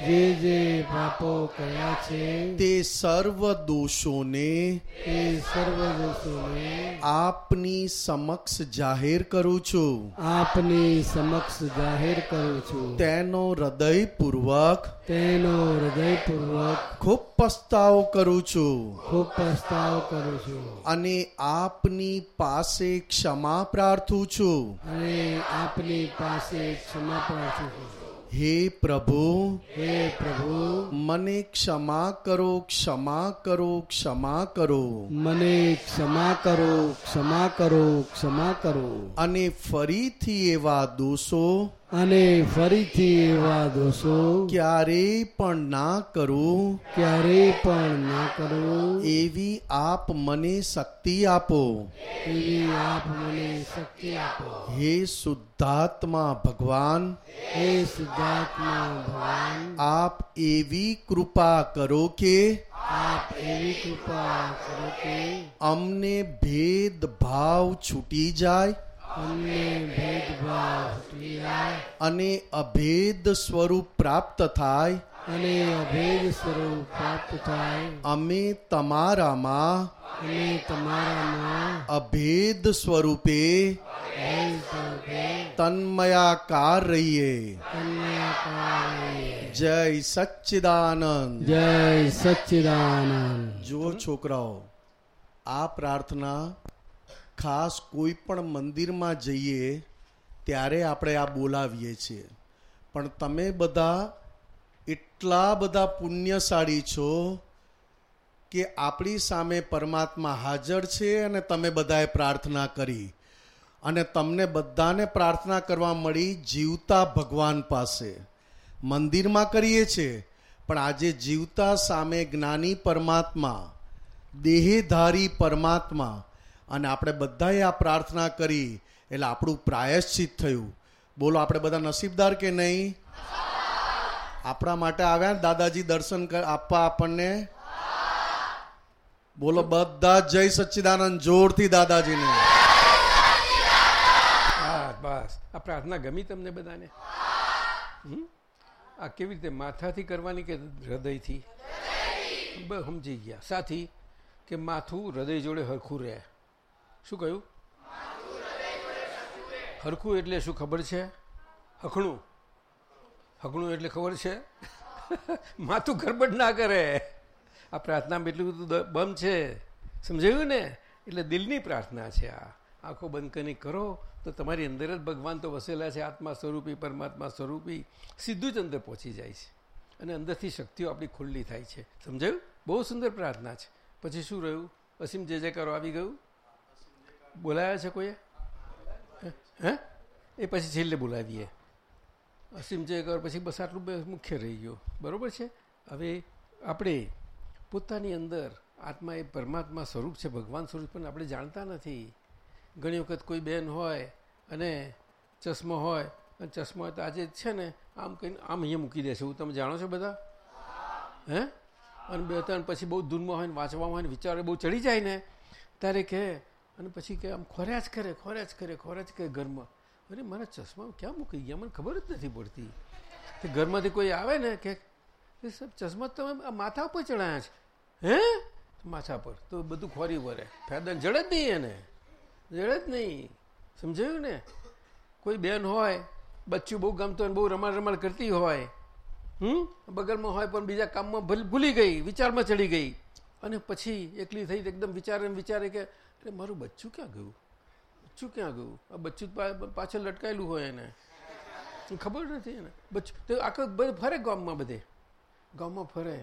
જે જે પાપો કર્યા છે તે સર્વ દોષોને તે સર્વ દોષોને આપની સમક્ષ જાહેર કરું છું આપની સમક્ષ જાહેર કરું છું. તેનો હૃદયપૂર્વક તેનો હૃદયપૂર્વક ખૂબ પસ્તાવ કરું છું. ખૂબ પસ્તાવ કરું છું. અને આપની પાસે ક્ષમા પ્રાર્થું છું. અને આપની પાસે ક્ષમા પ્રાર્થું છું. હે પ્રભુ હે પ્રભુ મને ક્ષમા કરો ક્ષમા કરો ક્ષમા કરો. મને ક્ષમા કરો ક્ષમા કરો ક્ષમા કરો. અને ફરીથી એવા દોષો અને ફરીથી એવા દોષો ક્યારેય પણ ના કરું. ક્યારેય પણ ના કરો. એવી આપ મને શક્તિ આપો. એવી આપ મને શક્તિ આપો. હે શુદ્ધાત્મા ભગવાન. હે શુદ્ધાત્મા ભગવાન. આપ એવી કૃપા કરો કે આપ એવી કૃપા કરો કે અમને ભેદભાવ છૂટી જાય. અને અભેદ સ્વરૂપ પ્રાપ્ત થાય. અને અભેદ સ્વરૂપ પ્રાપ્ત થાય. અમે તમારામાં અમે તમારામાં અભેદ સ્વરૂપે તન્મયાકાર રહીએ. રહીએ. જય સચ્ચિદાનંદ. જય સચ્ચિદાનંદ. જુઓ છોકરાઓ આ પ્રાર્થના ખાસ કોઈ પણ મંદિરમાં જઈએ, ત્યારે આપણે આ બોલાવીએ છીએ. પણ તમે બધા એટલા બધા પુણ્યશાળી છો કે આપણી સામે પરમાત્મા હાજર છે અને તમે બધાએ પ્રાર્થના કરી. અને તમને બધાને પ્રાર્થના કરવા મળી જીવતા ભગવાન પાસે. મંદિરમાં કરીએ છીએ પણ આજે જીવતા સામે જ્ઞાની પરમાત્મા, દેહધારી પરમાત્મા અને આપણે બધાએ આ પ્રાર્થના કરી, એટલે આપણું પ્રાયશ્ચિત થયું. બોલો, આપણે બધા નસીબદાર કે નહીં? આપણા માટે આવ્યા દાદાજી દર્શન આપવા આપણને? બોલો, બધા જય સચ્ચિદાનંદ જોરથી દાદાજીને. બસ. આ પ્રાર્થના ગમી તમને બધાને? આ કેવી રીતે માથાથી કરવાની કે હૃદયથી? સમજી ગયા. સાથી, કે માથું હૃદય જોડે હરખું રહે. શું કહ્યું? હરખું એટલે શું ખબર છે? હખણું. હકણું એટલે ખબર છે? માથું ગરબડ ના કરે. આ પ્રાર્થનામાં એટલું બધું બમ છે. સમજાયું ને? એટલે દિલની પ્રાર્થના છે આ. આંખો બંધ કરી કરો તો તમારી અંદર જ ભગવાન તો વસેલા છે, આત્મા સ્વરૂપી, પરમાત્મા સ્વરૂપી. સીધું જ અંદર પહોંચી જાય છે. અને અંદરથી શક્તિઓ આપણી ખુલ્લી થાય છે. સમજાયું? બહુ સુંદર પ્રાર્થના છે. પછી શું રહ્યું? અસીમ જે જે કરો આવી ગયું. બોલાયા છે કોઈએ? હે? એ પછી છેલ્લે બોલાવીએ. અસીમ જયકર પછી બસ આટલું મુખ્ય રહી ગયું. બરાબર છે? હવે આપણે પોતાની અંદર આત્મા એ પરમાત્મા સ્વરૂપ છે, ભગવાન સ્વરૂપ પણ આપણે જાણતા નથી. ઘણી વખત કોઈ બેન હોય અને ચશ્મો હોય, અને ચશ્મો તો આજે છે ને, આમ કહીને આમ અહીંયા મૂકી દેશે એવું તમે જાણો છો બધા? હે? અને બે ત્રણ પછી બહુ ધૂનમાં હોય ને વાંચવામાં હોય ને વિચારો બહુ ચડી જાય ને, ત્યારે કહે અને પછી કે આમ ખોર્યા જ કરે ખોર્યા જ કરે ખોર્યા જ કરે ઘરમાં. અરે, મારા ચશ્મા ક્યાં મૂકી? ગયા મને ખબર જ નથી પડતી. કે ઘરમાંથી કોઈ આવે ને કે સબ ચશ્મા તમે માથા ઉપર ચડાયા છે. હે? માથા પર. તો બધું ખોરી વરે. ફાયદા જડે જ નહીં એને. જડે જ નહીં. સમજાયું ને? કોઈ બેન હોય, બચ્ચું બહુ ગમતો હોય બહુ રમાડ રમાડ કરતી હોય, હમ? બગલમાં હોય પણ બીજા કામમાં ભૂલ- ગઈ, વિચારમાં ચડી ગઈ. અને પછી એકલી થઈ એકદમ વિચારે વિચારે કે અરે મારું બચ્ચું ક્યાં ગયું? બચ્ચું ક્યાં ગયું? આ બચ્ચું પાછળ લટકાયેલું હોય એને. ખબર નથી એને? બચ્ચું, તો આખો બધે ફરે ગામમાં બધે? ગામમાં ફરે.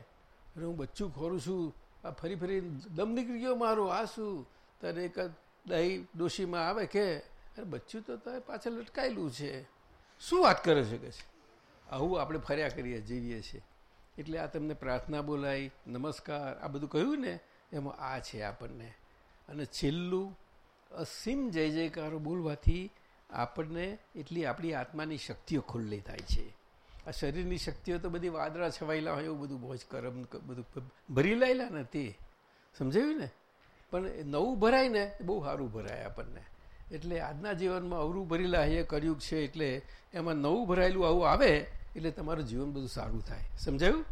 અરે હું બચ્ચું ખોરું છું. આ ફરી ફરી દમ નીકળી ગયો મારો, આ શું? ત્યારે એક દહીં ડોશીમાં આવે કે? અરે બચ્ચું તો તારે પાછળ લટકાયેલું છે. શું વાત કરે છે કે છે? આવું આપણે ફર્યા કરીએ, જીવીએ છીએ. એટલે આ તમને પ્રાર્થના બોલાય નમસ્કાર, આ બધું કહ્યું ને, એમાં આ છે આપણને. અને છેલ્લું, અસીમ જય જયકારો બોલવાથી આપણને એટલી આપણી આત્માની શક્તિઓ ખુલ્લી થાય છે. આ શરીરની શક્તિઓ તો બધી વાદળા છવાયેલા હોય એવું બધું બોજ કરમ બધું ભરી લાયેલા ને તે. સમજાયું ને? પણ નવું ભરાય ને બહુ સારું ભરાય આપણને. એટલે આજના જીવનમાં અવરું ભરેલા એ કર્યું છે એટલે એમાં નવું ભરાયેલું આવું આવે એટલે તમારું જીવન બધું સારું થાય. સમજાયું?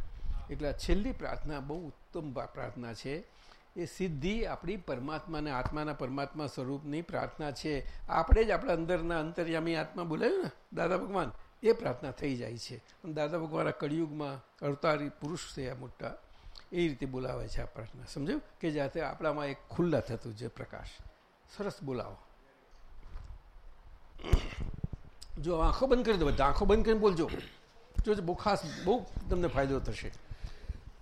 એટલે આ છેલ્લી પ્રાર્થના, બહુ ઉત્તમ પ્રાર્થના છે. એ સિદ્ધિ આપણી પરમાત્માને, આત્માના પરમાત્મા સ્વરૂપની પ્રાર્થના છે. આપણે જ આપણા અંદરના અંતર્યામી આત્મા બોલાયું ને, દાદા ભગવાન, એ પ્રાર્થના થઈ જાય છે. અને દાદા ભગવાન કળિયુગમાં અવતારી પુરુષ છે આ મોટા. એ રીતે બોલાવે છે આ પ્રાર્થના. સમજ્યું? કે જાતે આપણામાં એક ખુલ્લા થતું છે પ્રકાશ. સરસ બોલાવો. જો આંખો બંધ કરી દો, બધા આંખો બંધ કરીને બોલજો. જો બહુ ખાસ, બહુ તમને ફાયદો થશે.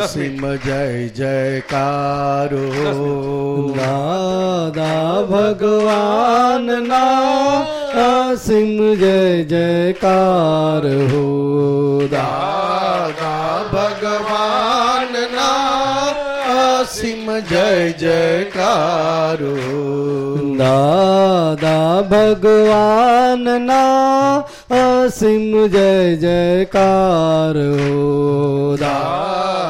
અસીમ જય જયકારો દાદા ભગવાન ના અસીમ જય જયકાર હો દાદા ભગવાનના અસીમ જય જયકાર હો. દાદા ભગવાનના અસીમ જય જયકાર હો દાદા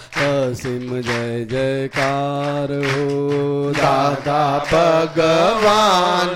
અસીમ જય જયકાર હો દાદા ભગવાનના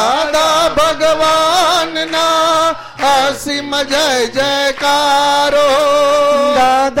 અસીમ જય જયકારો દાદા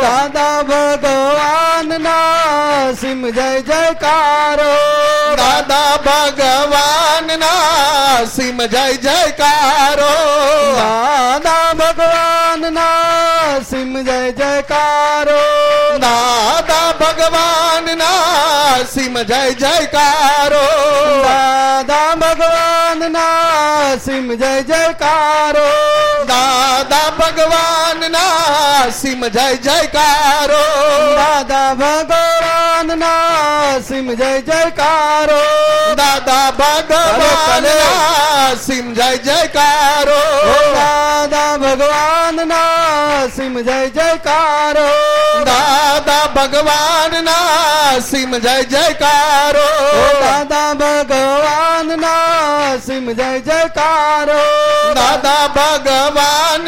ઓ ભગવાન ના સિમ જય જયકારો. દાદા ભગવાનના સીમ જય જયકારો. દાદા ભગવાનના સિમ જય જયકારો. દાદા ભગવાનના સીમ જય જયકારો. દાદા ભગવાનના સિમ જય જયકારો. દાદા સીમ જય જયકારો. દાદા ભગવાનના સિમ જય જયકારો. દાદા ભગવાનના સિમ જય જયકારો. દાદા ભગવાન ના સિમ જય જયકારો. દાદા ભગવાનના સિમ જય જયકારો. દાદા ભગવાન ના સિમ જય જયકારો. દાદા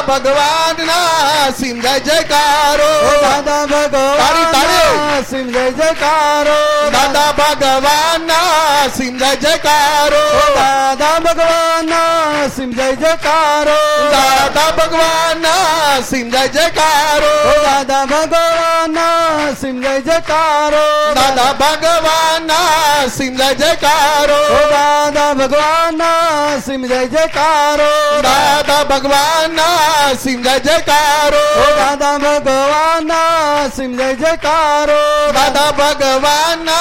દાદા ભગવાનના સીમ જય જયકારો દાદા ભગવાન. સિમ જય જયકારો દાદા ભગવાન સીમ જય જયકારો. દાદા ભગવાન સિમ જય જયકારો. દાદા ભગવાન સીમ જય જયકારો. દાદા ભગવાન સિમ જય જયકારો. દાદા ભગવાન સીમ જય જયકારો. દાદા ભગવાન સિમ જય જયકારો. દાદા ભગવાન સીમ જય જયકારો. દાદા ભગવાન સિમ જય જયકારો. દાદા ભગવાનના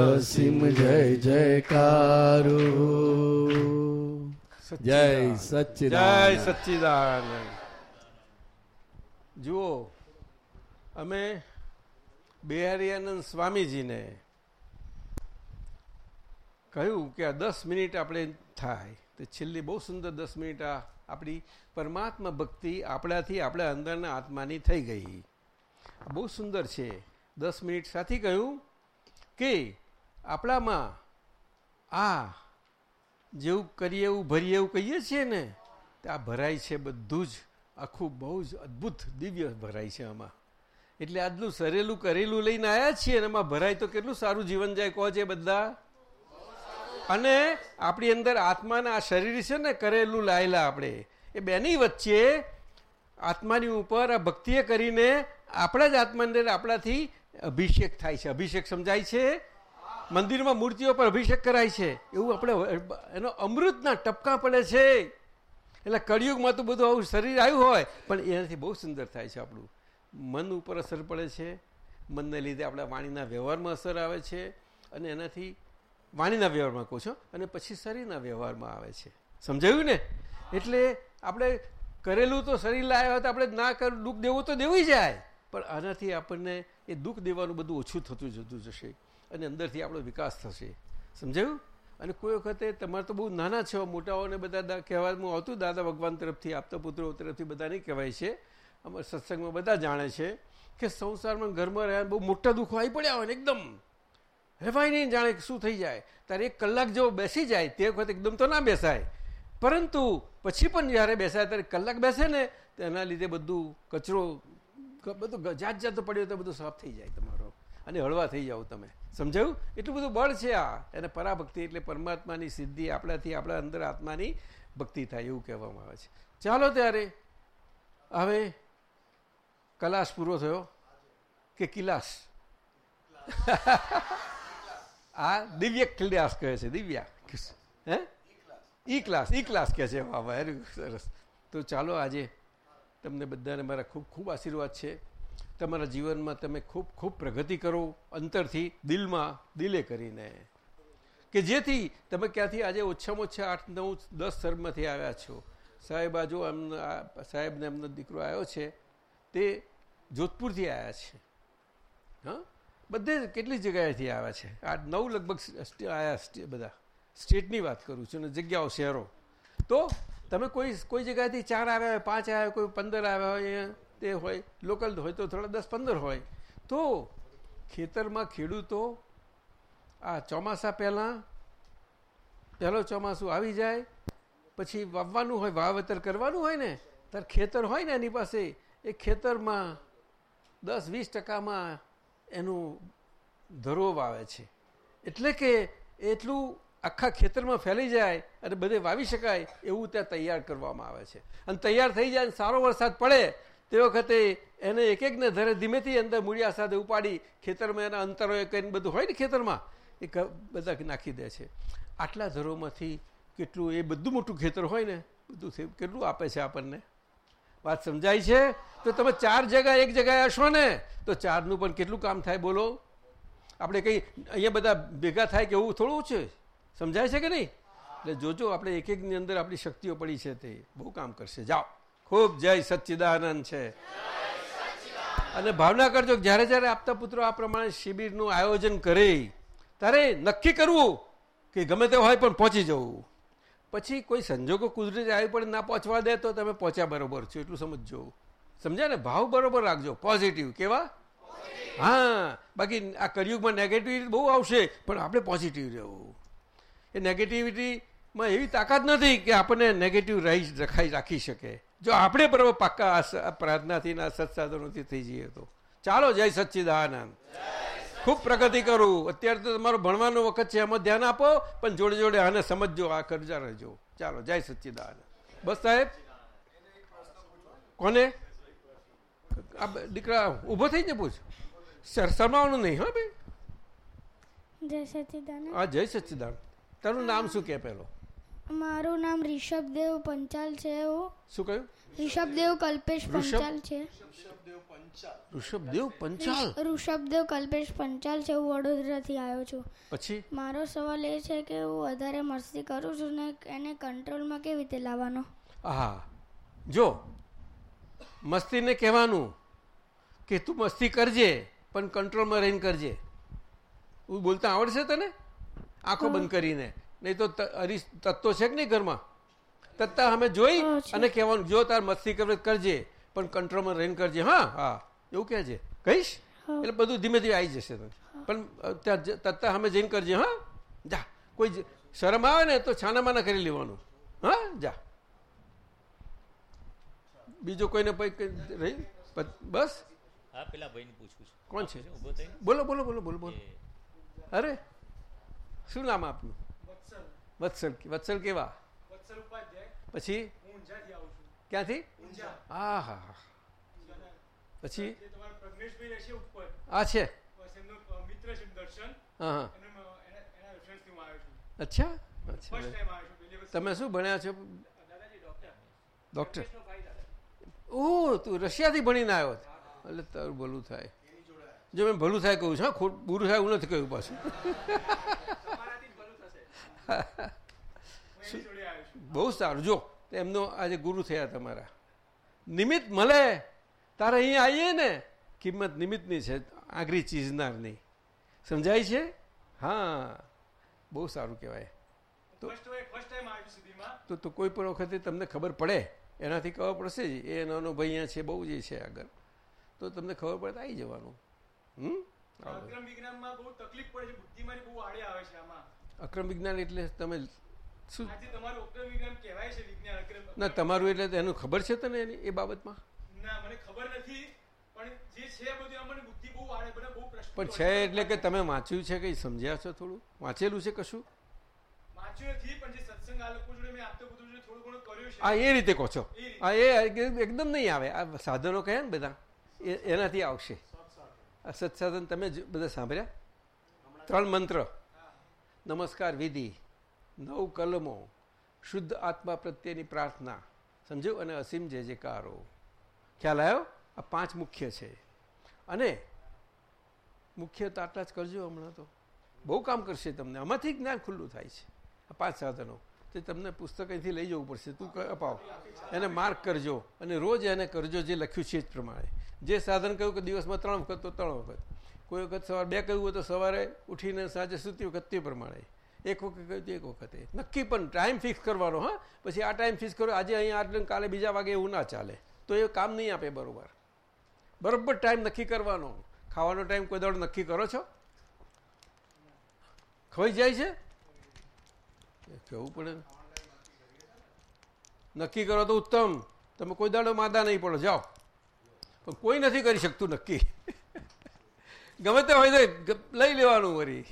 અસીમ જય જયકારો. જય જય સચ્ચિદાનંદ. સચ્ચિદાનંદ. જુઓ અમે બિહારીયાનંદ સ્વામીજીને કહ્યું કે આ દસ મિનિટ આપણે થાય. તો છેલ્લી બહુ સુંદર દસ મિનિટ આ આપણી પરમાત્મા ભક્તિ આપણાથી આપણા અંદરના આત્માની થઈ ગઈ. બહુ સુંદર છે. દસ મિનિટ સાથે કહ્યું કે આપણામાં આ જેવું કરીએ એવું ભરીએ એવું કહીએ છીએ ને આ ભરાય છે બધું જ. આખું બહુ જ અદ્ભુત દિવ્ય ભરાય છે આમાં. એટલે આજનું સરેલું કરેલું લઈને આવ્યા છીએ અને એમાં ભરાય તો કેટલું સારું જીવન જાય, કહો છે બધા? અને આપણી અંદર આત્માના આ શરીર છે ને, કરેલું લાયેલા આપણે. એ બેની વચ્ચે આત્માની ઉપર આ ભક્તિએ કરીને આપણા જ આત્માની અંદર આપણાથી અભિષેક થાય છે. અભિષેક સમજાય છે? મંદિરમાં મૂર્તિઓ પર અભિષેક કરાય છે. એવું આપણે એનો અમૃતના ટપકા પડે છે. એટલે કળિયુગમાં તો બધું આવું શરીર આવ્યું હોય, પણ એનાથી બહુ સુંદર થાય છે આપણું. મન ઉપર અસર પડે છે. મનને લીધે આપણા વાણીના વ્યવહારમાં અસર આવે છે. અને એનાથી વાણીના વ્યવહારમાં કહું છો, અને પછી શરીરના વ્યવહારમાં આવે છે. સમજાયું ને? એટલે આપણે કરેલું તો શરીર લાવ્યા હોય તો આપણે ના કર, દુઃખ દેવું તો દેવું જાય. પણ આનાથી આપણને એ દુઃખ દેવાનું બધું ઓછું થતું જતું જશે. અને અંદરથી આપણો વિકાસ થશે. સમજાયું? અને કોઈ વખતે તમારે તો બહુ નાના છો, મોટાઓને બધા કહેવામાં આવતું, દાદા ભગવાન તરફથી, આપતા પુત્રો તરફથી બધાને કહેવાય છે. અમારા સત્સંગમાં બધા જાણે છે કે સંસારમાં ઘરમાં રહ્યા બહુ મોટા દુઃખો આવી પડ્યા હોય ને એકદમ. રહેવાય નહીં જાણે શું થઈ જાય. ત્યારે એક કલાક જેવો બેસી જાય, તે વખત એકદમ તો ના બેસાય. પરંતુ પછી પણ જ્યારે બેસાય, ત્યારે કલાક બેસે ને તો એના લીધે બધું કચરો બધું જાત જાત પડ્યો તો બધું સાફ થઈ જાય તમારો. અને હળવા થઈ જાઓ તમે. સમજાયું? એટલું બધું બળ છે આ. એને પરાભક્તિ એટલે પરમાત્માની સિદ્ધિ આપણાથી આપણા અંદર આત્માની ભક્તિ થાય એવું કહેવામાં આવે છે. ચાલો ત્યારે. હવે કલાશ પૂરો થયો? કે કિલાસ? આ દિવ્ય ક્લાસ કહે છે, દિવ્યા. હે? ઈ ક્લાસ ઈ ક્લાસ કહે છે. વાહ સરસ. તો ચાલો આજે તમને બધાને મારા ખૂબ ખૂબ આશીર્વાદ છે. તમારા જીવનમાં તમે ખૂબ ખૂબ પ્રગતિ કરો અંતરથી દિલમાં દિલે કરીને. કે જેથી તમે ક્યાંથી આજે ઓછામાં ઓછા આઠ, નવ, દસ ધર્મમાંથી આવ્યા છો. સાહેબ આજુ એમનો સાહેબને એમનો દીકરો આવ્યો છે, તે જોધપુરથી આવ્યા છે. હા? બધે કેટલી જગ્યાએથી આવ્યા છે? આ નવ લગભગ આવ્યા બધા. સ્ટેટની વાત કરું છું અને જગ્યાઓ, શહેરો. તો તમે કોઈ કોઈ જગ્યાએથી ચાર આવ્યા હોય, પાંચ આવ્યા હોય, કોઈ પંદર આવ્યા હોય તે હોય, લોકલ હોય તો થોડા દસ પંદર હોય. તો ખેતરમાં ખેડૂતો આ ચોમાસા પહેલાં, પહેલો ચોમાસું આવી જાય, પછી વાવવાનું હોય, વાવેતર કરવાનું હોય ને, ત્યારે ખેતર હોય ને એની પાસે, એ ખેતરમાં દસ વીસ ટકામાં એનું ધરો વાવે છે. એટલે કે એટલું આખા ખેતરમાં ફેલાઈ જાય અને બધે વાવી શકાય એવું ત્યાં તૈયાર કરવામાં આવે છે. અને તૈયાર થઈ જાય સારો વરસાદ પડે તે વખતે એને એક એકને ધરે ધીમેથી અંદર મૂળિયા સાથે ઉપાડી ખેતરમાં એના અંતરો કરીને બધું હોય ને ખેતરમાં, એ બધા નાખી દે છે. આટલા ધરોમાંથી કેટલું એ બધું મોટું ખેતર હોય ને, બધું કેટલું આપે છે આપણને? વાત સમજાય છે? તો તમે ચાર જગ્યા એક જગ્યાએ હશો ને, તો ચારનું પણ કેટલું કામ થાય બોલો? આપણે કંઈ અહીંયા બધા ભેગા થાય કે એવું થોડું છે? સમજાય છે કે નહીં? એટલે જોજો, આપણે એક એકની અંદર આપણી શક્તિઓ પડી છે તે. બહુ કામ કરશે. જાઓ. ખૂબ જય સચ્ચિદાનંદ છે. અને ભાવના કરજો જ્યારે જ્યારે આપતા પુત્રો આ પ્રમાણે શિબિરનું આયોજન કરે ત્યારે નક્કી કરવું કે ગમે તે હોય પણ પહોંચી જવું. પછી કોઈ સંજોગો કુદરતી આવી પડે ના પહોંચવા દે તો તમે પહોંચ્યા બરોબર છો એટલું સમજજો. સમજ્યા ને? ભાવ બરોબર રાખજો. પોઝિટિવ કેવા? હા. બાકી આ કરિયુગમાં નેગેટિવિટી બહુ આવશે પણ આપણે પોઝિટિવ રહેવું. એ નેગેટિવિટીમાં એવી તાકાત નથી કે આપણને નેગેટિવ રહી રખાઈ રાખી શકે. જો આપણે બરાબર પાક્કા આ પ્રાર્થનાથી ના સત્સાધનોથી થઈ જઈએ તો. ચાલો જય સચ્ચિદાનંદ. ખૂબ પ્રગતિ કરું. અત્યારે તો તમારો ભણવાનો વખત છે એમાં ધ્યાન આપો પણ જોડે જોડે આને સમજજો આ કરજા રહેજો. ચાલો જય સચ્ચિદાનંદ. બસ સાહેબ? કોને? આ દીકરા ઊભો થઈ ને પૂછ. શરમાવાનું નહીં હા ભાઈ? જય સચિદાનંદ હા જય સચ્ચિદાનંદ. તારું નામ શું કે પેલો? મારું નામ રિષભદેવ પંચાલ છે હું. શું કહ્યું? ઋષભદેવ કલ્પેશ પંચાલ છે. ઋષભદેવ પંચાલ. ઋષભદેવ કલ્પેશ પંચાલ છે હું વડોદરાથી આવ્યો છું. પછી? મારો સવાલ એ છે કે હું વધારે મસ્તી કરું છું ને એને કંટ્રોલમાં કેવી રીતે લાવવાનો? હા જો મસ્તીને કહેવાનું કે તું મસ્તી કરજે પણ કંટ્રોલમાં રહીને કરજે. હું બોલતા આવડશે તને? આંખો બંધ કરીને. નહીં તો હરીશ તત્તો છે કે નહીં ઘરમાં? તત્તા અમે જોઈ અને કહેવાનું જો તાર મસ્તી કવરેજ કરજે પણ કંટ્રોલમાં રહીને કરજે. હા હા એવું કહેજે કહીશ? એટલે બધું ધીમે ધીમે આવી જશે તને. પણ ત્યાં તત્તા અમે જઈને કરજે હા? જા. કોઈ શરમ આવે ને તો છાનામાના કરી લેવાનું. હા જા. બીજો કોઈને રહી? બસ? હા પેલા ભાઈને પૂછું છું. કોણ છે? બોલો બોલો બોલો બોલો બોલો. અરે શું નામ આપનું? વત્સલ વત્સલ કેવા? પછી? ક્યાંથી? હા હા. હા પછી? આ છે? હા હા. અચ્છા? અચ્છા તમે શું ભણ્યા છો? ડોક્ટર ઓહ તું રશિયાથી ભણીને આવ્યો એટલે તારું ભલું થાય. જો મેં ભલું થાય કહું છું હા ખોટ બુરું થાય એવું નથી કહ્યું પાછું. બહુ સારું. જો એમનો આજે ગુરુ થયા તમારા. નિમિત્ત મળે. તારે અહીંયા આવીએ ને કિંમત નિમિત્તની છે આગરી ચીજનારની. સમજાય છે? હા. બહુ સારું કહેવાય. તો તો કોઈ પણ વખતે તમને ખબર પડે. એનાથી ખબર પડશે જ. એ નાનો ભાઈ અહીંયા છે બહુ જે છે આગળ. તો તમને ખબર પડે આવી જવાનું. હમ? અક્રમ વિજ્ઞાન એટલે તમે શું? ના તમારું એટલે એનું ખબર છે તને એની એ બાબતમાં? પણ છે એટલે કે તમે વાંચ્યું છે કઈ સમજ્યા છો થોડું? વાંચેલું છે કશું? આ એ રીતે કહો છો. આ એ એકદમ નહીં આવે. આ સાધનો કયા ને બધા એનાથી આવશે. આ સત્સાધન તમે બધા સાંભળ્યા? ત્રણ મંત્ર. નમસ્કાર વિધિ, નવ કલમો, શુદ્ધ આત્મા પ્રત્યેની પ્રાર્થના સમજો અને અસીમ જે જે કારો ખ્યાલ આવ્યો? આ પાંચ મુખ્ય છે. અને મુખ્ય તો આટલા જ કરજો હમણાં તો. બહુ કામ કરશે તમને. આમાંથી જ્ઞાન ખુલ્લું થાય છે. આ પાંચ સાધનો. તે તમને પુસ્તક અહીંથી લઈ જવું પડશે. તું અપાવ. એને માર્ક કરજો. અને રોજ એને કરજો જે લખ્યું છે એ જ પ્રમાણે. જે સાધન કહ્યું કે દિવસમાં ત્રણ વખત, તો ત્રણ વખત. કોઈ વખત સવારે બે કહ્યું હોય તો સવારે ઉઠીને સાંજે સૂતી વખત તે પ્રમાણે. એક વખત કહ્યું એક વખતે. નક્કી પણ ટાઈમ ફિક્સ કરવાનો, હા. પછી આ ટાઈમ ફિક્સ કરો, આજે અહીંયા આટલું કાલે બીજા વાગે એવું ના ચાલે. તો એ કામ નહીં આપે બરાબર. બરાબર ટાઈમ નક્કી કરવાનો. ખાવાનો ટાઈમ કોઈ દાડો નક્કી કરો છો? ખવાઈ જાય છે? કહેવું પડે? નક્કી કરો તો ઉત્તમ. તમે કોઈ દાડો માદા નહીં પડો, જાઓ. પણ કોઈ નથી કરી શકતું નક્કી. ગમે તે હોય તો લઈ લેવાનું વરી.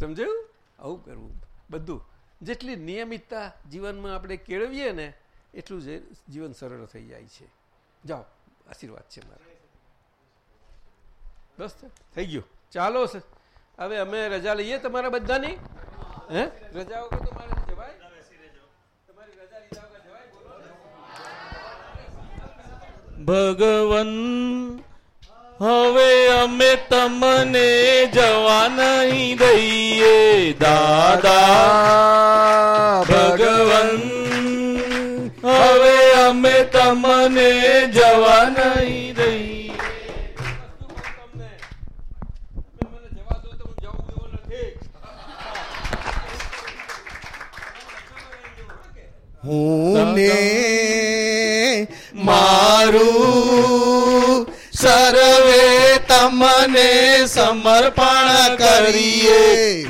સમજાયું? આવું કરવું. બધું. જેટલી નિયમિતતા જીવનમાં આપણે કેળવીએ ને, એટલું જ જીવન સરળ થઈ જાય છે. જાઓ. આશીર્વાદ છે મારા. બસ થઈ ગયું. ચાલો હવે અમે રજા લઈએ તમારા બધાની? હે? રજા વગર તો જવાય. ભગવન હવે અમે તમને જવા નહીં દઈએ. દાદા ભગવન હવે અમે તમને જવા નહીં દઈએ. હું ને મારું સર્વે તમને સમર્પણ કરીએ.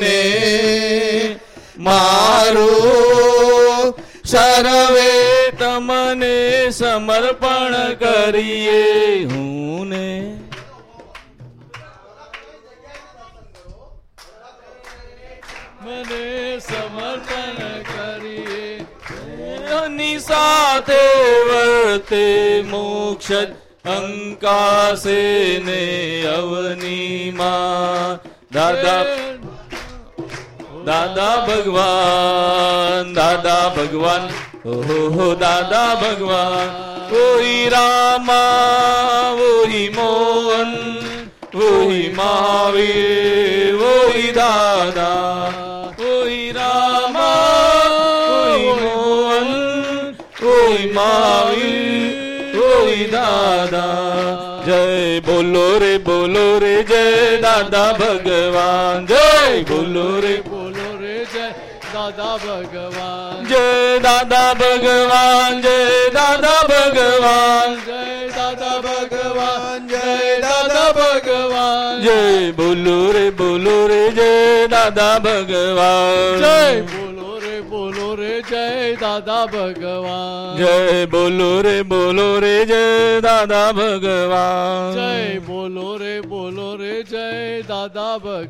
ને મારું સર્વે તમને સમર્પણ કરીએ. હું ને મને સમર્પણ કરીએ. સાથે વર્તે મોક્ષ અંકાશે ને અવનીમાં દાદા દાદા ભગવાન દાદા ભગવાન, ઓહો દાદા ભગવાન, ઓહી રામા, ઓહી મોહન, ઓહી મહાવીર, ઓહી દાદા, ઓહી રામા, ઓહી મોહન, ઓહી મહાવીર દાદા જય બોલો રે બોલો રે જય દાદા ભગવાન જય બોલો રે બોલો રે જય દાદા ભગવાન જય દાદા ભગવાન જય દાદા ભગવાન જય દાદા ભગવાન જય દાદા ભગવાન જય બોલો રે બોલો રે જય દાદા ભગવાન જય જય દાદા ભગવાન. જય બોલો રે બોલો રે જય દાદા ભગવાન. જય બોલો રે બોલો રે જય દાદા ભગવાન.